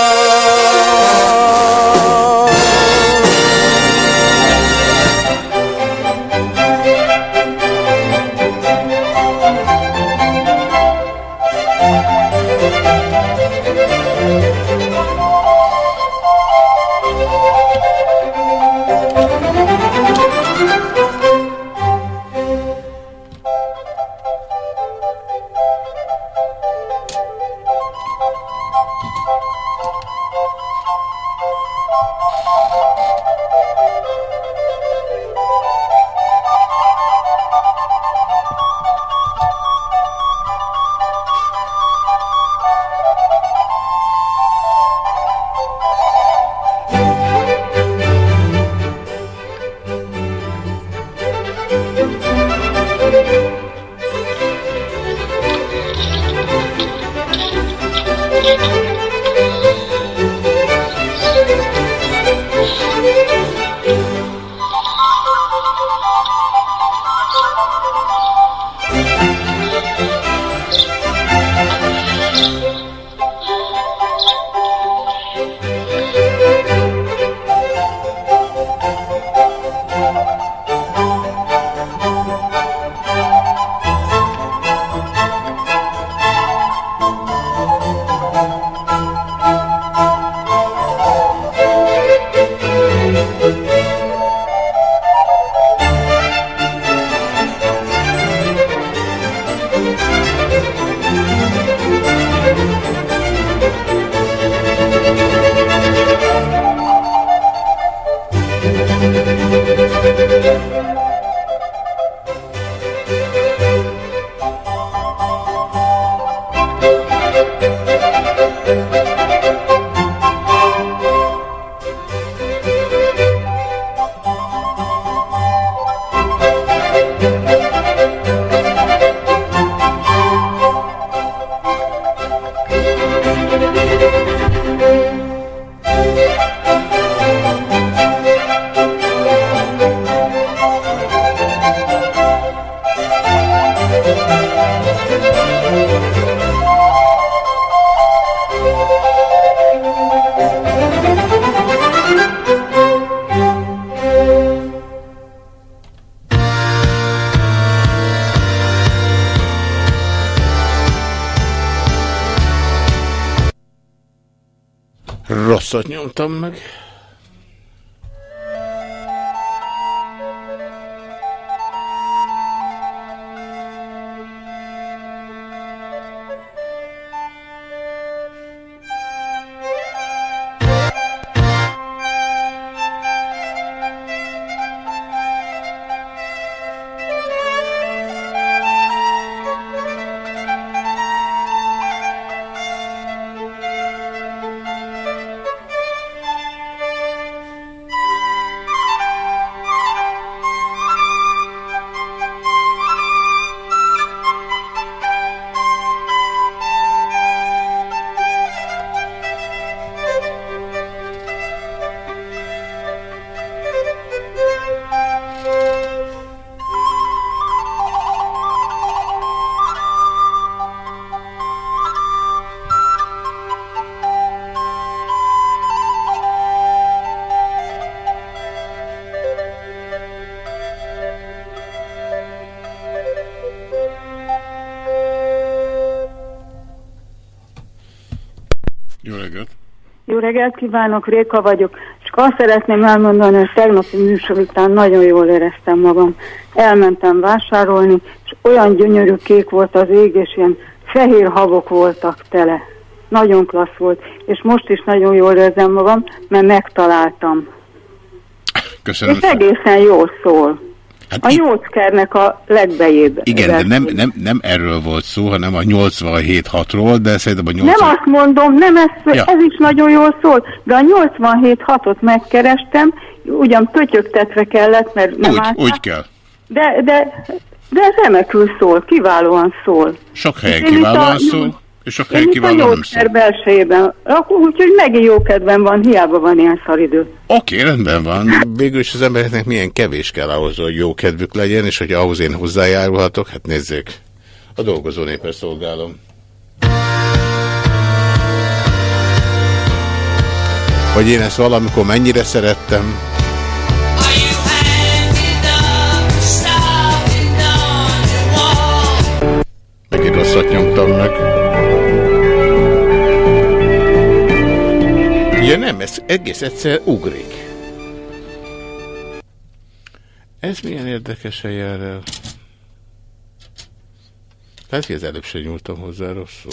Reggelt kívánok, Réka vagyok. Csak azt szeretném elmondani, hogy tegnapi műsor után nagyon jól éreztem magam. Elmentem vásárolni, és olyan gyönyörű kék volt az ég, és ilyen fehér havok voltak tele. Nagyon klassz volt, és most is nagyon jól érzem magam, mert megtaláltam. Köszönöm. És egészen jól szól. A nyolckernek a legbejébb. Igen, de nem, nem, nem erről volt szó, hanem a 87-6-ról, de szerintem a 80... Nem azt mondom, nem ez, Ja. ez is nagyon jól szól, de a 87-6-ot megkerestem, ugyan pötyögtetve kellett, mert nem Úgy, állt, úgy kell. de, de, de remekül szól, kiválóan szól. Sok helyen itt kiválóan a- szól, és a nem szól. nyolcszer belsejében, akkor úgyhogy megint jó kedvem van, hiába van ilyen szaridő. Oké, rendben van. Végül is az embereknek milyen kevés kell ahhoz, hogy jó kedvük legyen, és hogy ahhoz én hozzájárulhatok, hát nézzék. A dolgozó népet szolgálom. Hogy én ezt valamikor mennyire szerettem, megint rosszat nyomtam meg. Ja nem, ez egész egyszer ugrik. Ez milyen érdekesen jár el. Hát, hogy az előbb sem nyúltam hozzá rosszul.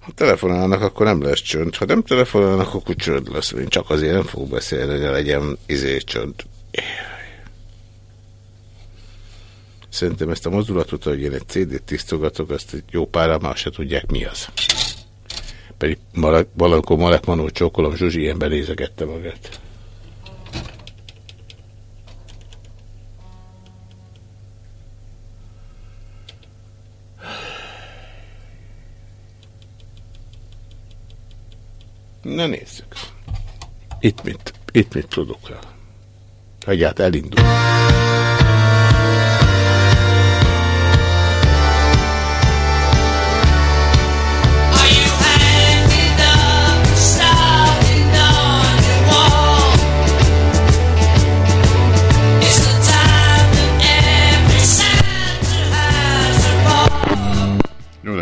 Ha telefonálnak, akkor nem lesz csönd. Ha nem telefonálnak, akkor csönd lesz. Én csak azért nem fogok beszélni, hogy legyen izé csönd. Szerintem ezt a mozdulatot, hogy én egy CD-t tisztogatok, azt egy jó pára már se tudják mi az. Pedig valamikor Malek Manó csókolom, Zsuzsi ilyen benézegette magát. Na nézzük. Itt mit, itt mit produkál? Hagyját elindul.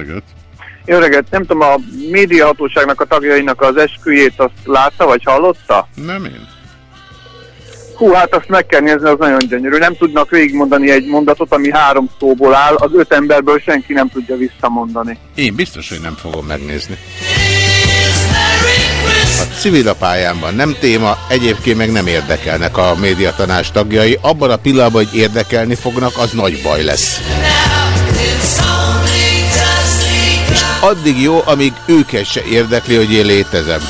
Reggelt! Jó reggelt, nem tudom, a médiahatóságnak a tagjainak az esküjét azt látta, vagy hallotta? Nem én. Hú, hát azt meg kell nézni, az nagyon gyönyörű. Nem tudnak végigmondani egy mondatot, ami három szóból áll, az öt emberből senki nem tudja visszamondani. Én biztos, hogy nem fogom megnézni. A civil a pályámban nem téma, egyébként meg nem érdekelnek a médiatanás tagjai. Abban a pillanatban, hogy érdekelni fognak, az nagy baj lesz. Addig jó, amíg őket se érdekli, hogy én létezem.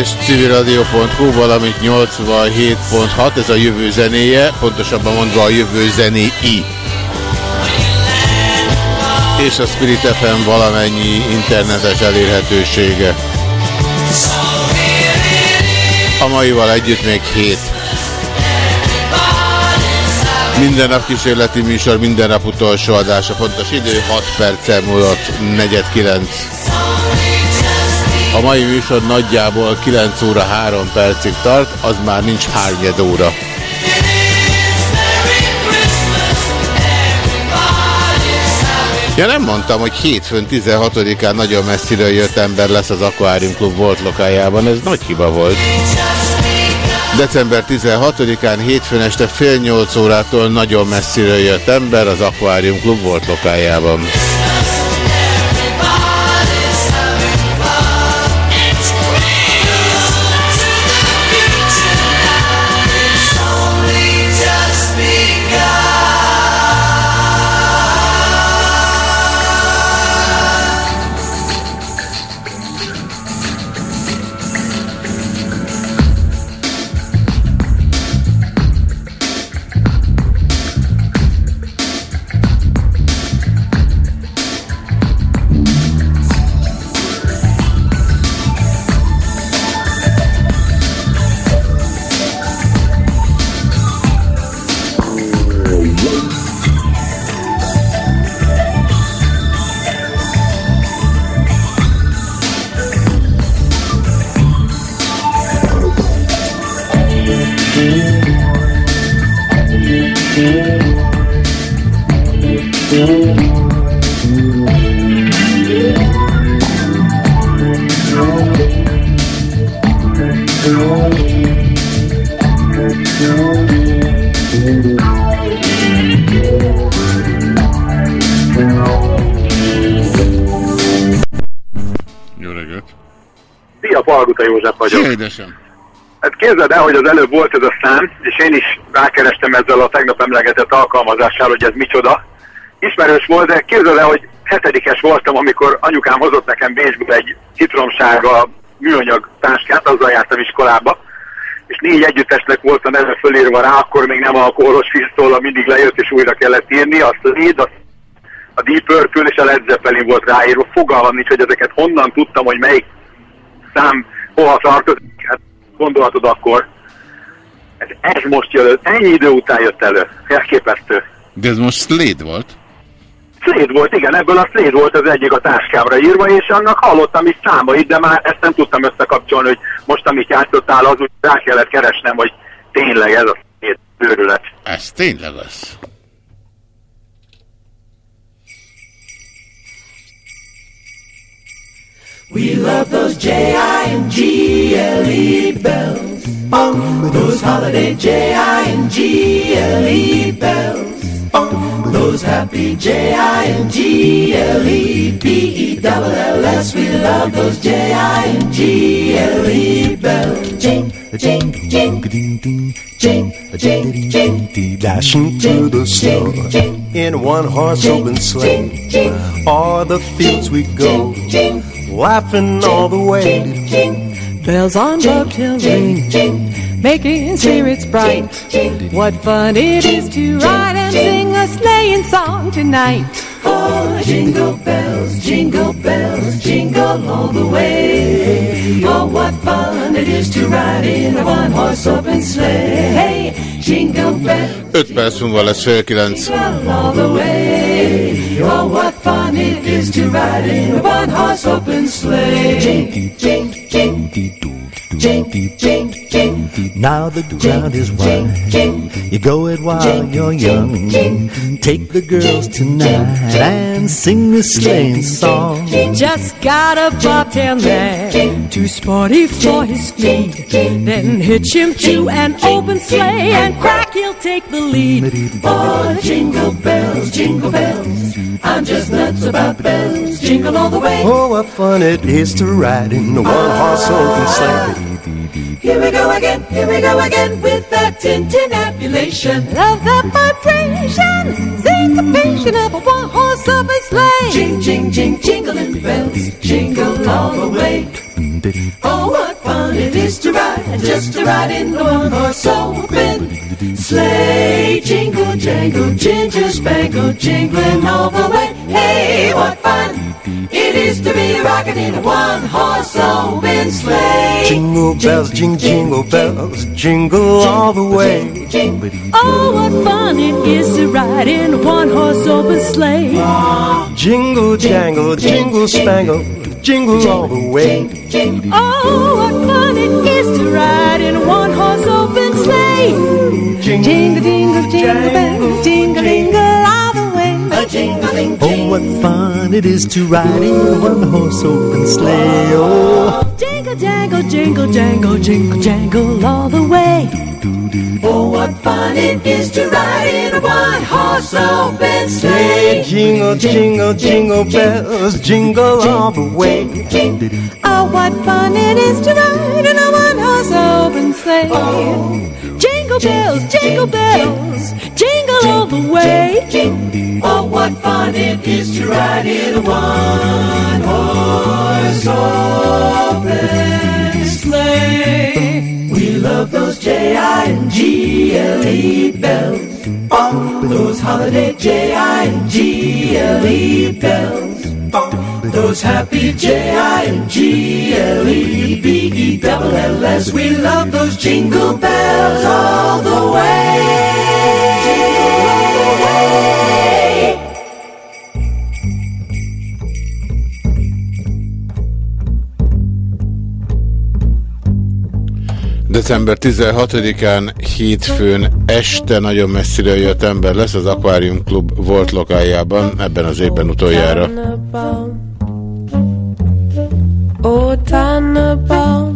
És civilradio.hu, valamint 87.6, ez a jövő zenéje, pontosabban mondva a jövő zenéi. És a Spirit FM valamennyi internetes elérhetősége. A maival együtt még hét. Minden nap kísérleti műsor, minden nap utolsó adása. Pontos idő 6 perccel múlott 4-9. A mai műsor nagyjából 9 óra 3 percig tart, az már nincs hárnyed óra. Ja nem mondtam, hogy hétfőn 16-án nagyon messziről jött ember lesz az Aquarium Club volt lokájában, ez nagy hiba volt. December 16-án hétfőn este fél nyolc órától nagyon messziről jött ember az Aquarium Club volt lokájában. Képzeld el, hogy az előbb volt ez a szám, és én is rákerestem ezzel a tegnap emlegetett alkalmazással, hogy ez micsoda. Ismerős volt, de képzeld el, hogy hetedikes voltam, amikor anyukám hozott nekem Bécsből egy citromsárga műanyag táskát, azzal jártam iskolába, és négy együttesnek voltam erre fölírva rá, akkor még nem alkoholos fisztóla, mindig lejött és újra kellett írni, azt Lead, azt a Deep Purple és a Led Zeppelin volt ráírva. Fogalmam nincs, hogy ezeket honnan tudtam, hogy melyik szám hova tartozik. Gondolhatod akkor. Ez, ez most jött, ennyi idő után jött elő. Elképesztő. De ez most Slade volt? Slade volt, igen, ebből a Slade volt az egyik a táskámra írva, és annak hallottam is számait, de már ezt nem tudtam összekapcsolni, hogy most amit játszottál, az úgy rá kellett keresnem, hogy tényleg ez a Slade őrület. Ez tényleg az. We love those J-I-N-G-L-E bells. Bong, those holiday J-I-N-G-L-E bells. Bong, those happy J-I-N-G-L-E-B-E-double-L-S. We love those J-I-N-G-L-E bells. Jing, jing, jing, jing, jing, jing, Dashing through the snow in a one horse open sleigh. O'er the fields we go, laughing all the way. Bells on bobtail ring, making spirits bright. What fun it is to ride and sing a sleighing song tonight. Oh, jingle bells, jingle bells, jingle all the way. Oh, what fun it is to ride in a one-horse open sleigh. Jingle bells, 5 perc múlva lesz fél kilenc. all the way. Oh, what fun it is to ride in a one-horse open sleigh. Jing, jing, jing, Now the ground is wide. You go it while you're young. Take the girls tonight and sing the sleighing song. Just got a bobtail man, too sporty for his feet. Then hitch him to an open sleigh and crack, he'll take the lead. Oh, jingle bells, jingle bells. I'm just nuts about bells. Jingle all the way. Oh, what fun it is to ride in a one-horse open sleigh. Here we go again, here we go again with that tintinabulation. Love the vibration, syncopation of a one-horse open sleigh. Jing, jing, jing, jingling bells, jingle all the way. Oh, what fun it is to ride, just to ride in the one-horse open sleigh. Jingle, jangle, ginger spangle, jingling all the way. Hey, what fun it is to be rocking in a one-horse open sleigh. Jingle bells, jing, jingle bells, jingle all the way. Oh, what fun it is to ride in a one-horse open sleigh. Jingle, jangle, jingle, spangle, jingle all the way. Oh, what fun it is to ride in a one-horse open sleigh. Jingle, jingle, jingle bells, jingle, jingle all the way. Oh, what fun it is to ride in a one-horse open sleigh. Oh, Jingle, jangle, jingle, jangle, jingle, jangle all the way. Oh, what fun it is to ride in a one-horse open sleigh. jingle, jingle, jingle bells, jingle all the way. Oh, what fun it is to ride in a one-horse open sleigh. Oh, jingle bells, jingle bells, jingle all the way. Oh, what fun it is to ride in a one-horse open sleigh. We love those J-I-N-G-L-E bells. Bong, those holiday J-I-N-G-L-E bells. Bong, those happy J-I-N-G-L-E-B-E-double-L-S. We love those jingle bells all the way. December 16-án hétfőn este nagyon messziről jött ember lesz az Aquarium Club volt lokájában, ebben az évben utoljára. Oh, Tannenbaum.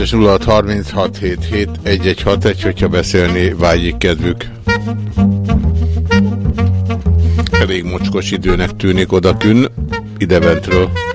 És 0636771161, hogyha beszélni vágyik kedvük. Elég mocskos időnek tűnik odakün, idebentről. Oh,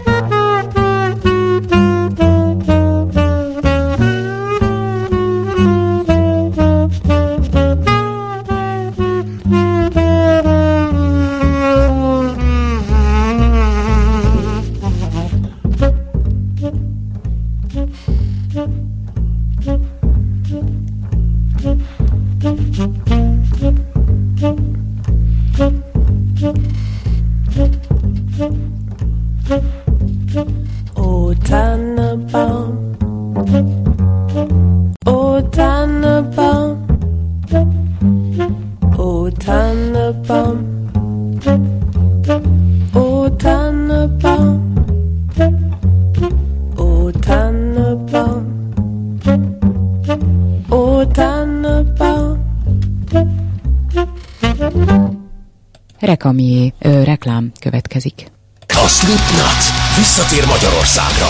Rekamié, ö, reklám következik. A Slipknot visszatér Magyarországra.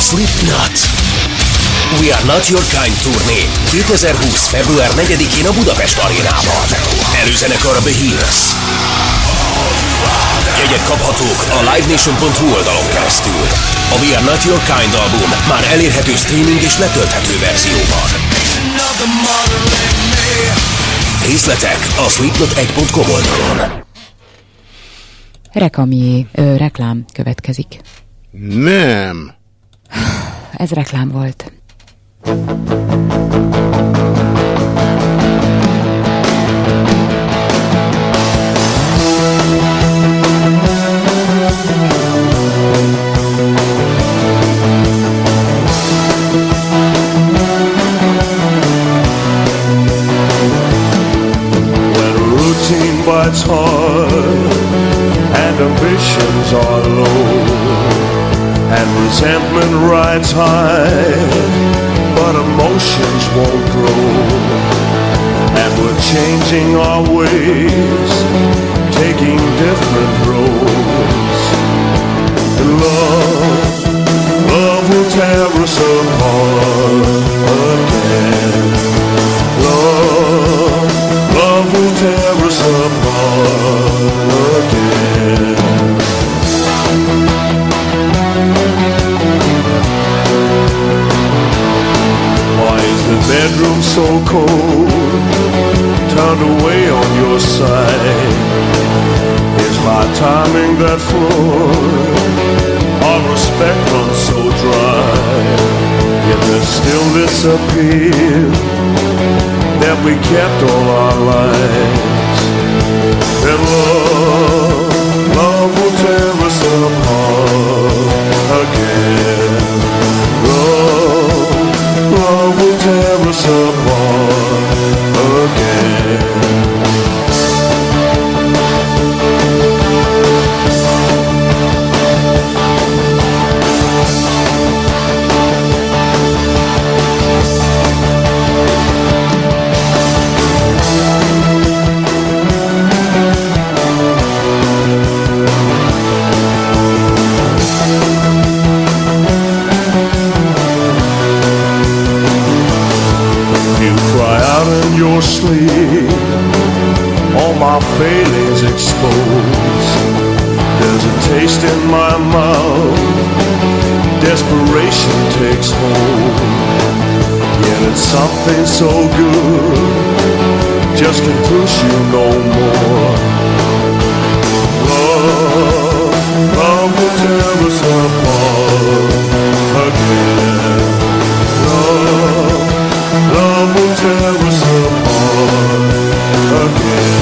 Slipknot. We Are Not Your Kind turné 2020. február 4-én a Budapest arénában. Előzenekar a Behemoth. Jegyek kaphatók a livenation.hu oldalon keresztül. A We Are Not Your Kind album már elérhető streaming és letölthető verzióban. Részletek a slipknot1.com oldalon. Rekamié, ö, reklám következik. Nem. Ez reklám volt. Bites hard and ambitions are low and resentment rides high, but emotions won't grow. And we're changing our ways, taking different roads. And love, love will tear us apart again. Bedroom so cold? Turned away on your side. Is my timing that? Our respect runs so dry. Yet still this appeal that we kept all our lives. hug. Out sleep, all my failings exposed. There's a taste in my mouth, desperation takes hold. Yet it's something so good, just can't push you no more. Love, love will tear us apart again. Love, love will tear us again.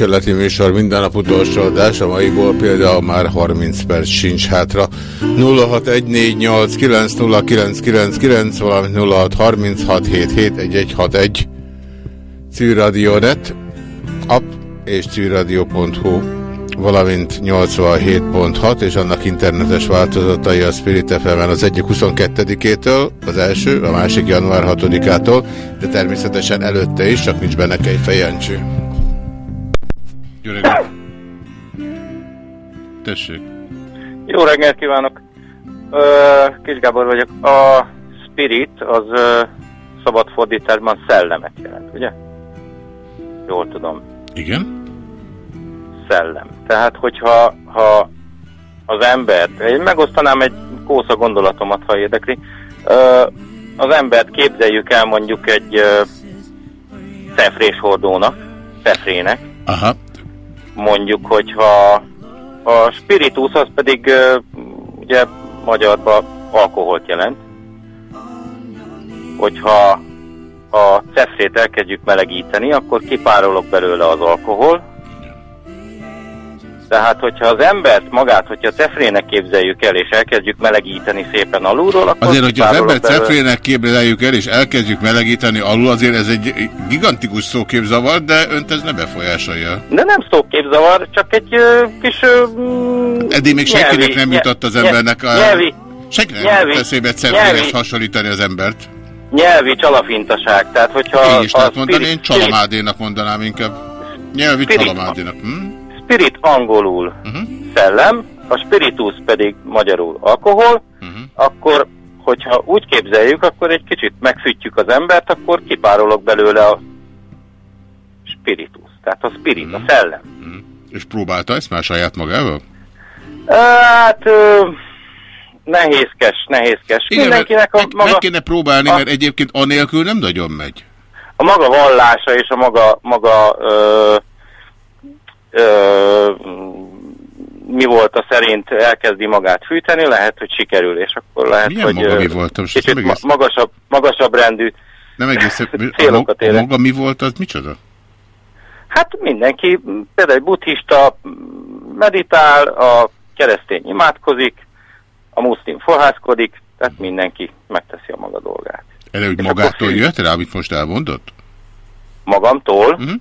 Kísérleti műsor, minden nap utolsó adás, a maiból például már 30 perc sincs hátra. 0614890999, valamint 0636771161, Civiradio.net, app és civiradio.hu, valamint 87.6 és annak internetes változatai a Spirit fm az egyik 22-től, az első, a másik január 6-ától, de természetesen előtte is, csak nincs benne egy fejancsi. Tessék! Jó reggelt kívánok! Kis Gábor vagyok. A spirit az szabad fordításban szellemet jelent, ugye? Jól tudom. Igen? Szellem. Tehát, hogyha ha az embert, én megosztanám egy kósza gondolatomat, ha érdekli, az embert képzeljük el mondjuk egy szefrés hordónak, szefrének, Aha. mondjuk, hogyha spiritus az pedig ugye magyarban alkoholt jelent, hogyha a cefrét elkezdjük melegíteni, akkor kipárolog belőle az alkohol. Tehát, hogyha az embert magát, hogyha cefrének képzeljük el, és elkezdjük melegíteni szépen alulról, akkor Azért, hogyha az kipárolog ember belőle- cefrének képzeljük el, és elkezdjük melegíteni alul, azért ez egy gigantikus szóképzavar, de önt ez ne befolyásolja. De nem szóképzavar, csak egy ö, kis... Ö, mm, Eddig még senkinek nyelvi- nem jutott az embernek a... Nyelvi, Senkinek nyelvi- nem eszébe cefréhez nyelvi- hasonlítani az embert. nyelvi csalafintaság, tehát hogyha... Én is lehet mondani, én csalamádénak mondanám inkább. Nyelvi csalamádénak. Hm? Spirit angolul Uh-huh. szellem, a spiritus pedig magyarul alkohol, akkor hogyha úgy képzeljük, akkor egy kicsit megfűtjük az embert, akkor kipárolog belőle a spiritus, tehát a spirit, a szellem. És próbálta ezt már saját magával? Hát ö, nehézkes, nehézkes. Igen, Mindenkinek a maga, meg kéne próbálni, a- mert egyébként anélkül nem nagyon megy. a maga vallása és a maga, maga ö, ö, mi volt a szerint elkezdi magát fűteni, lehet, hogy sikerül, és akkor lehet, Milyen hogy maga ö, mi voltam? Kicsit ma- egész- magasabb, magasabb rendű Nem egészen... [LAUGHS] Célokat érek. maga mi volt, az micsoda? Hát mindenki, például egy buddhista meditál, a keresztény imádkozik, a muszlim forhászkodik, tehát mindenki megteszi a maga dolgát. Erre úgy magától jött rá, amit most elmondott? Magamtól? Mhm.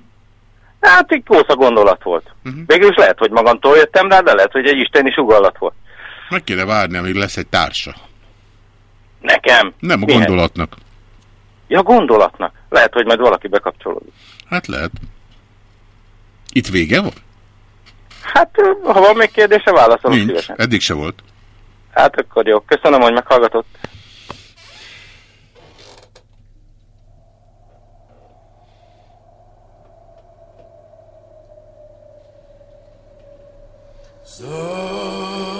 Hát egy kósza gondolat volt. Végül is lehet, hogy magamtól jöttem rá, de lehet, hogy egy isteni sugallat volt. Meg kéne várni, amíg lesz egy társa. Nekem? Nem a Mihez? gondolatnak. Ja, gondolatnak. Lehet, hogy majd valaki bekapcsolódik. Hát lehet. Itt vége van? Hát, ha van még kérdése, válaszolok Nincs. szívesen. Eddig se volt. Hát akkor jó. Köszönöm, hogy meghallgatott. So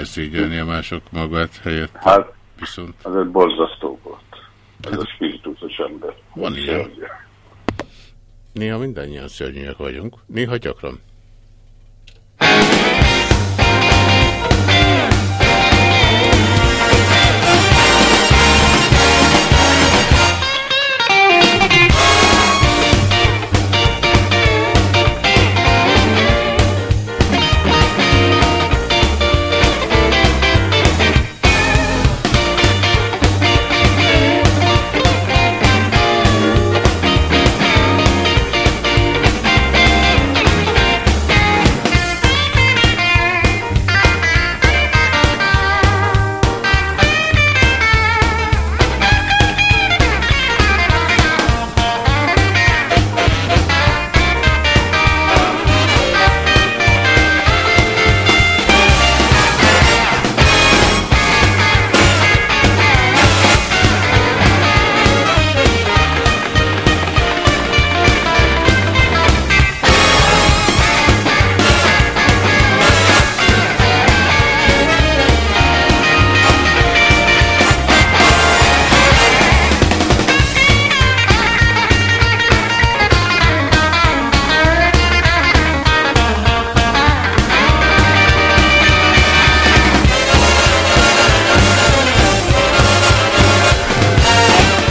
kell szégyelni a mások magát helyett. Hát, Viszont ez egy borzasztó volt. Ez a spiritusos ember. van ilyen. Néha mindannyian szörnyűek vagyunk. Néha gyakran.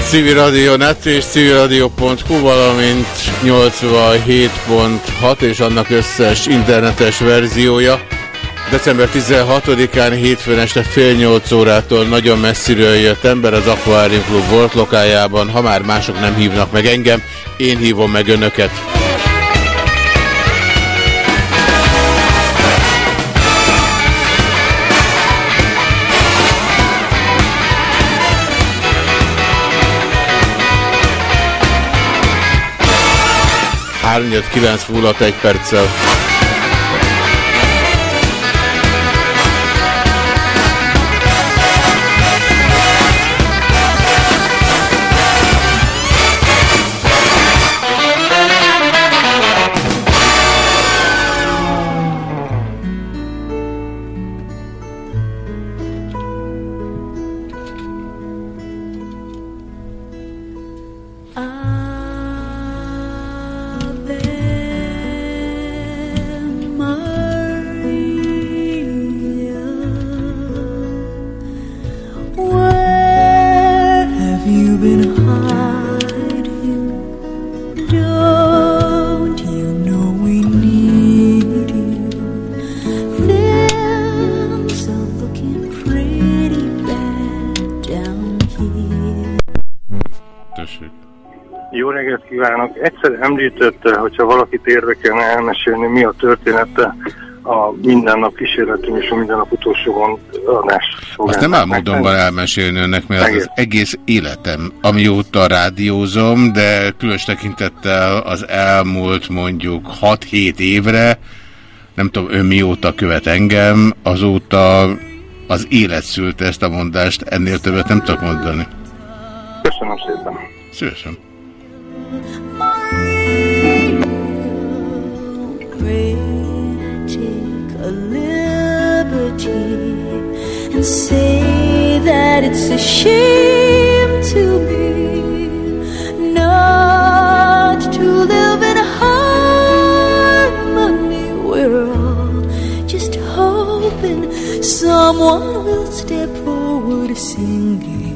civilradio.net és civilradio.hu, valamint 87.6 és annak összes internetes verziója. December 16-án hétfőn este fél nyolc órától nagyon messziről jött ember az Aquarium Club volt lokájában. Ha már mások nem hívnak meg engem, én hívom meg önöket. Hárnyat 9 múlott egy perccel. Érdekelne elmesélni, mi a története a mindennap kísérletünk és a mindennap utolsó vonás. Azt nem áll módonban elmesélni önnek, mert az, az egész életem, amióta rádiózom, de különös tekintettel az elmúlt mondjuk 6-7 évre, nem tudom, ön mióta követ engem, azóta az élet szülte ezt a mondást, ennél többet nem tudok mondani. Köszönöm szépen! Szívesen. And say that it's a shame to be not to live in harmony. We're all just hoping someone will step forward singing.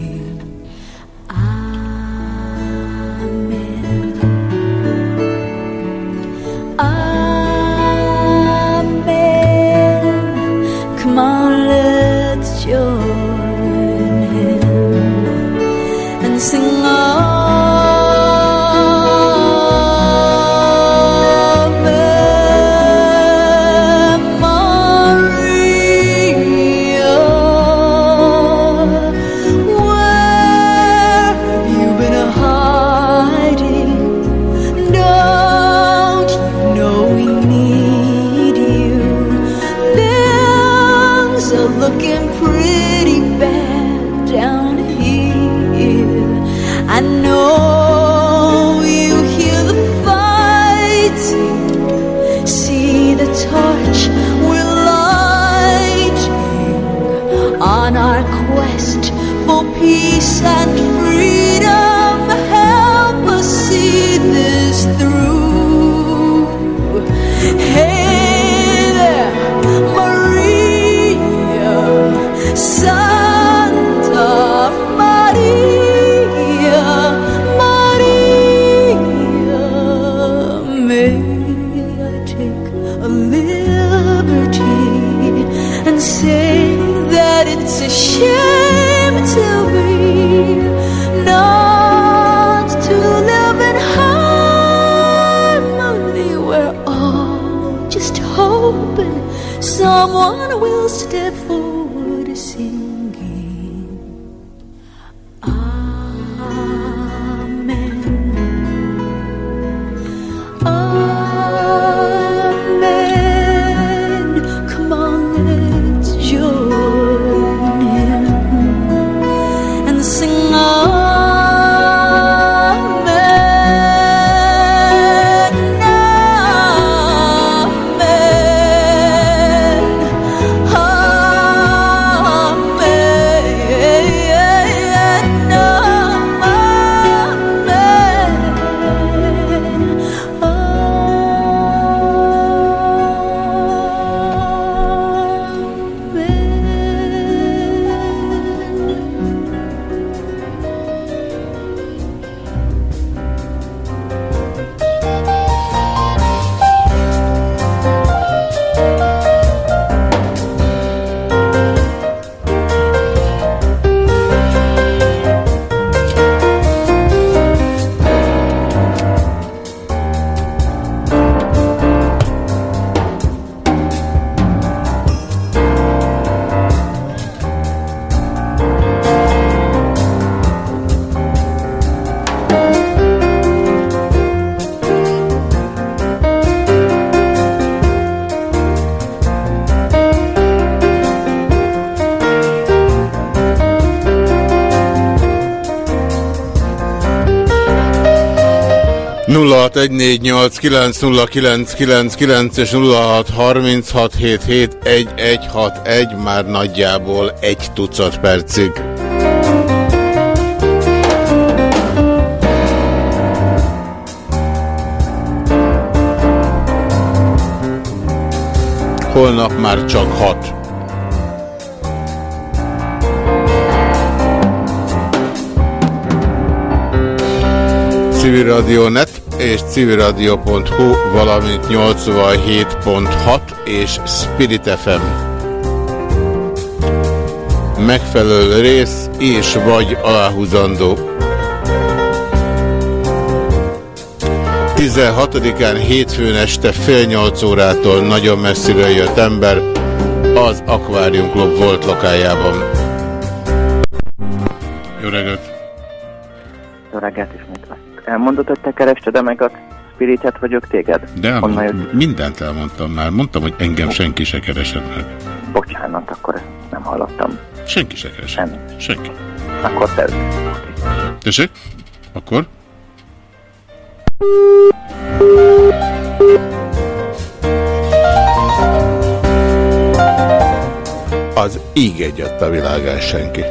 És 0636771161 már nagyjából egy tucat percig. Holnap már csak hat. Civil Radio Net és civilradio.hu, valamint 87.6 és Spirit FM. Megfelelő rész és vagy aláhúzandó. 16-án hétfőn este fél nyolc órától nagyon messziről jött ember az Aquarium Club volt lokájában. Jó reggelt! Hogy te kerested -e meg a spiritet vagyok téged? De Honnan jött? mindent elmondtam már. Mondtam, hogy engem senki se keresett meg. Bocsánat, akkor ezt nem hallottam. Senki se keresett. Nem. Senki. Akkor te Tessék? Akkor? Az íg egyet a világán senki.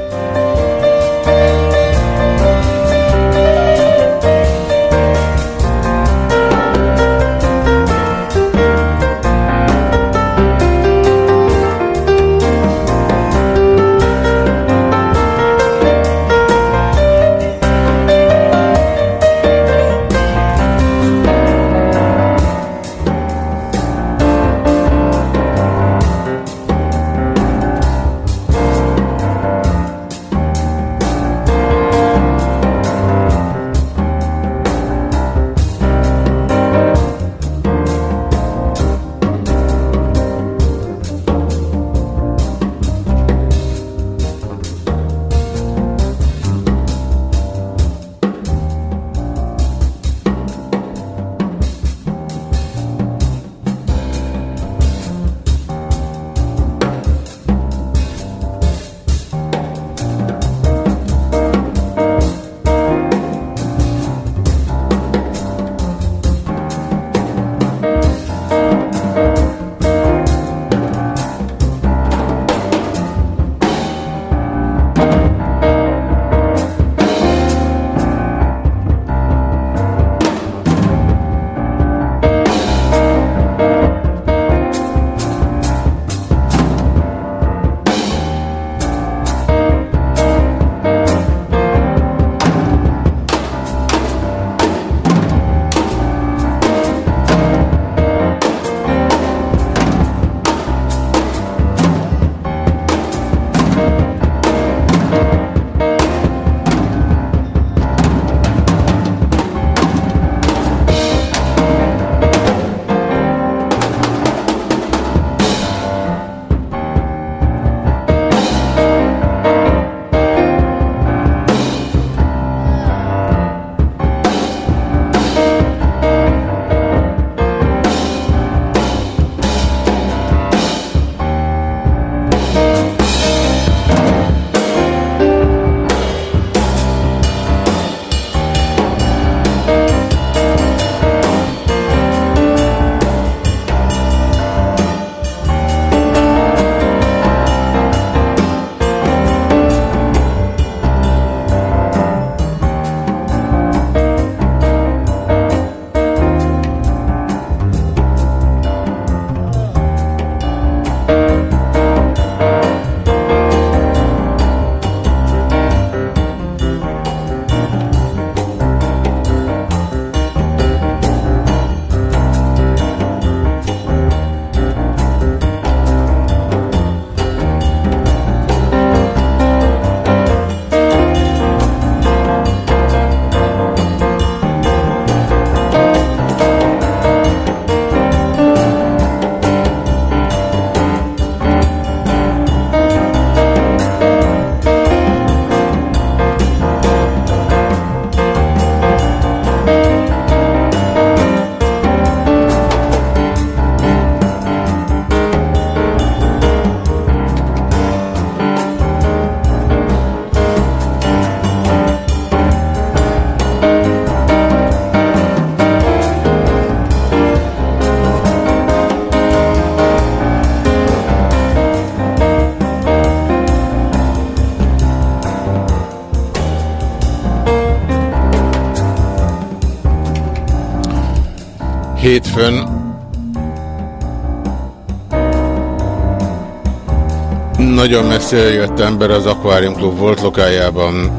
Nagyon messzire jött ember az Aquarium Club volt lokájában.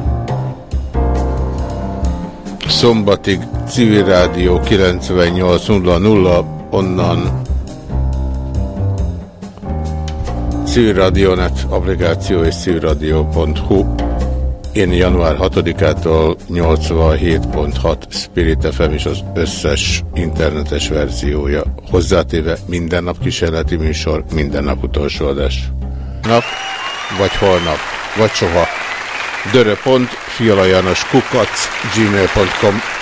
Szombatig Civil Rádió 98.00, onnan Civil Radionet applikáció és civilradio.hu. Én január 6-ától 87.6 Spirit FM és az összes internetes verziója. Hozzátéve minden nap kísérleti műsor, minden nap utolsó adás. Nap, vagy holnap, vagy soha. Dörö.fialajanos kukac gmail.com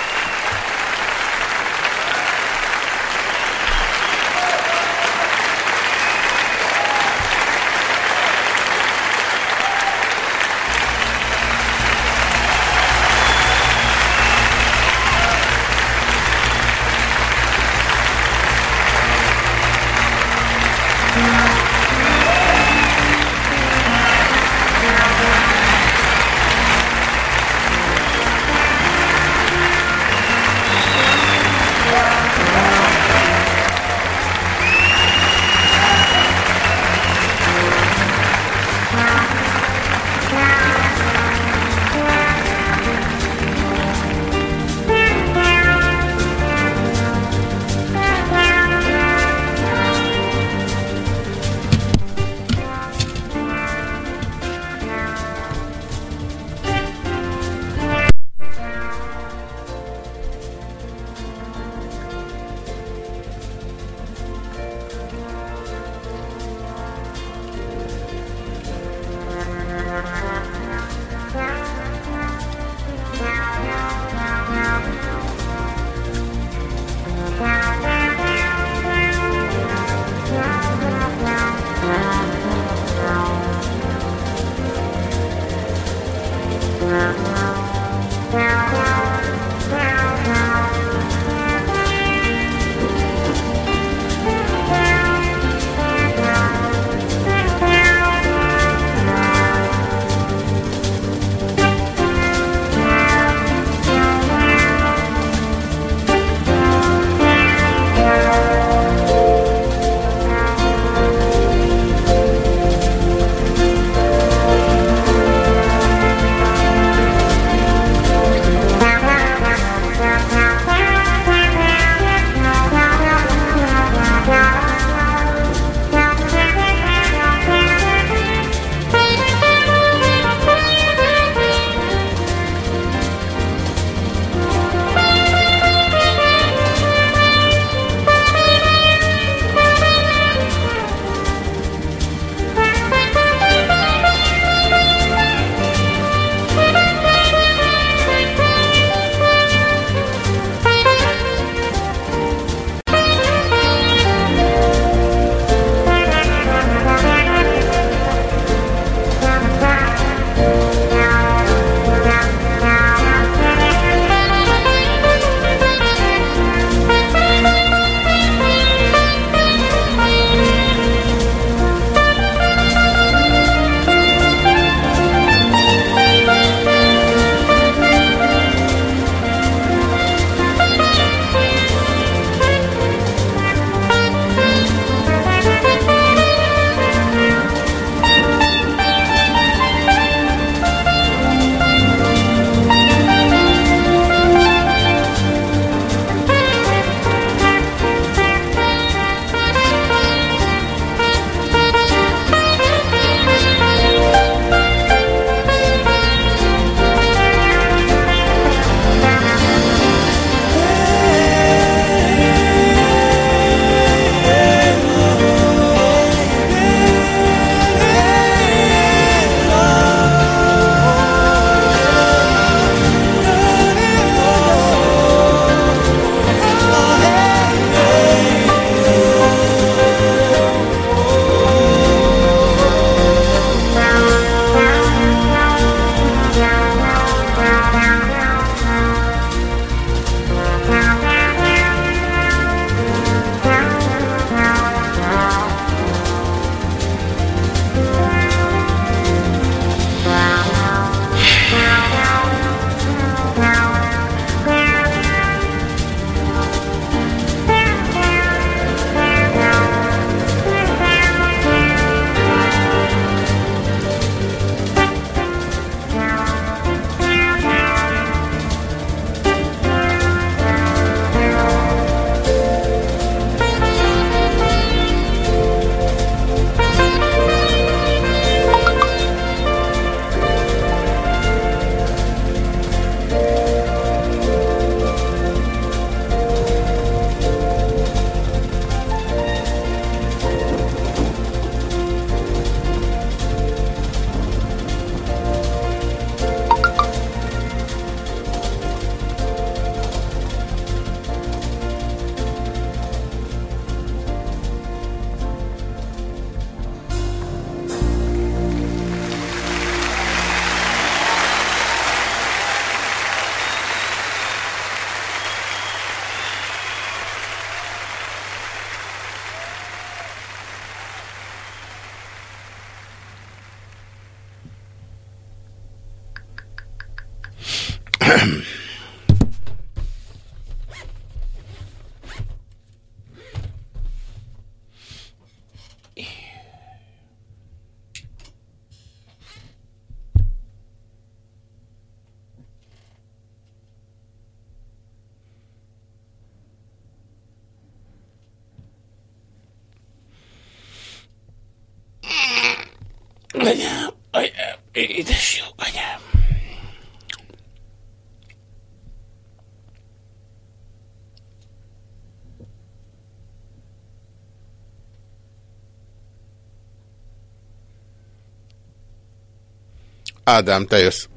Ádám, te jössz.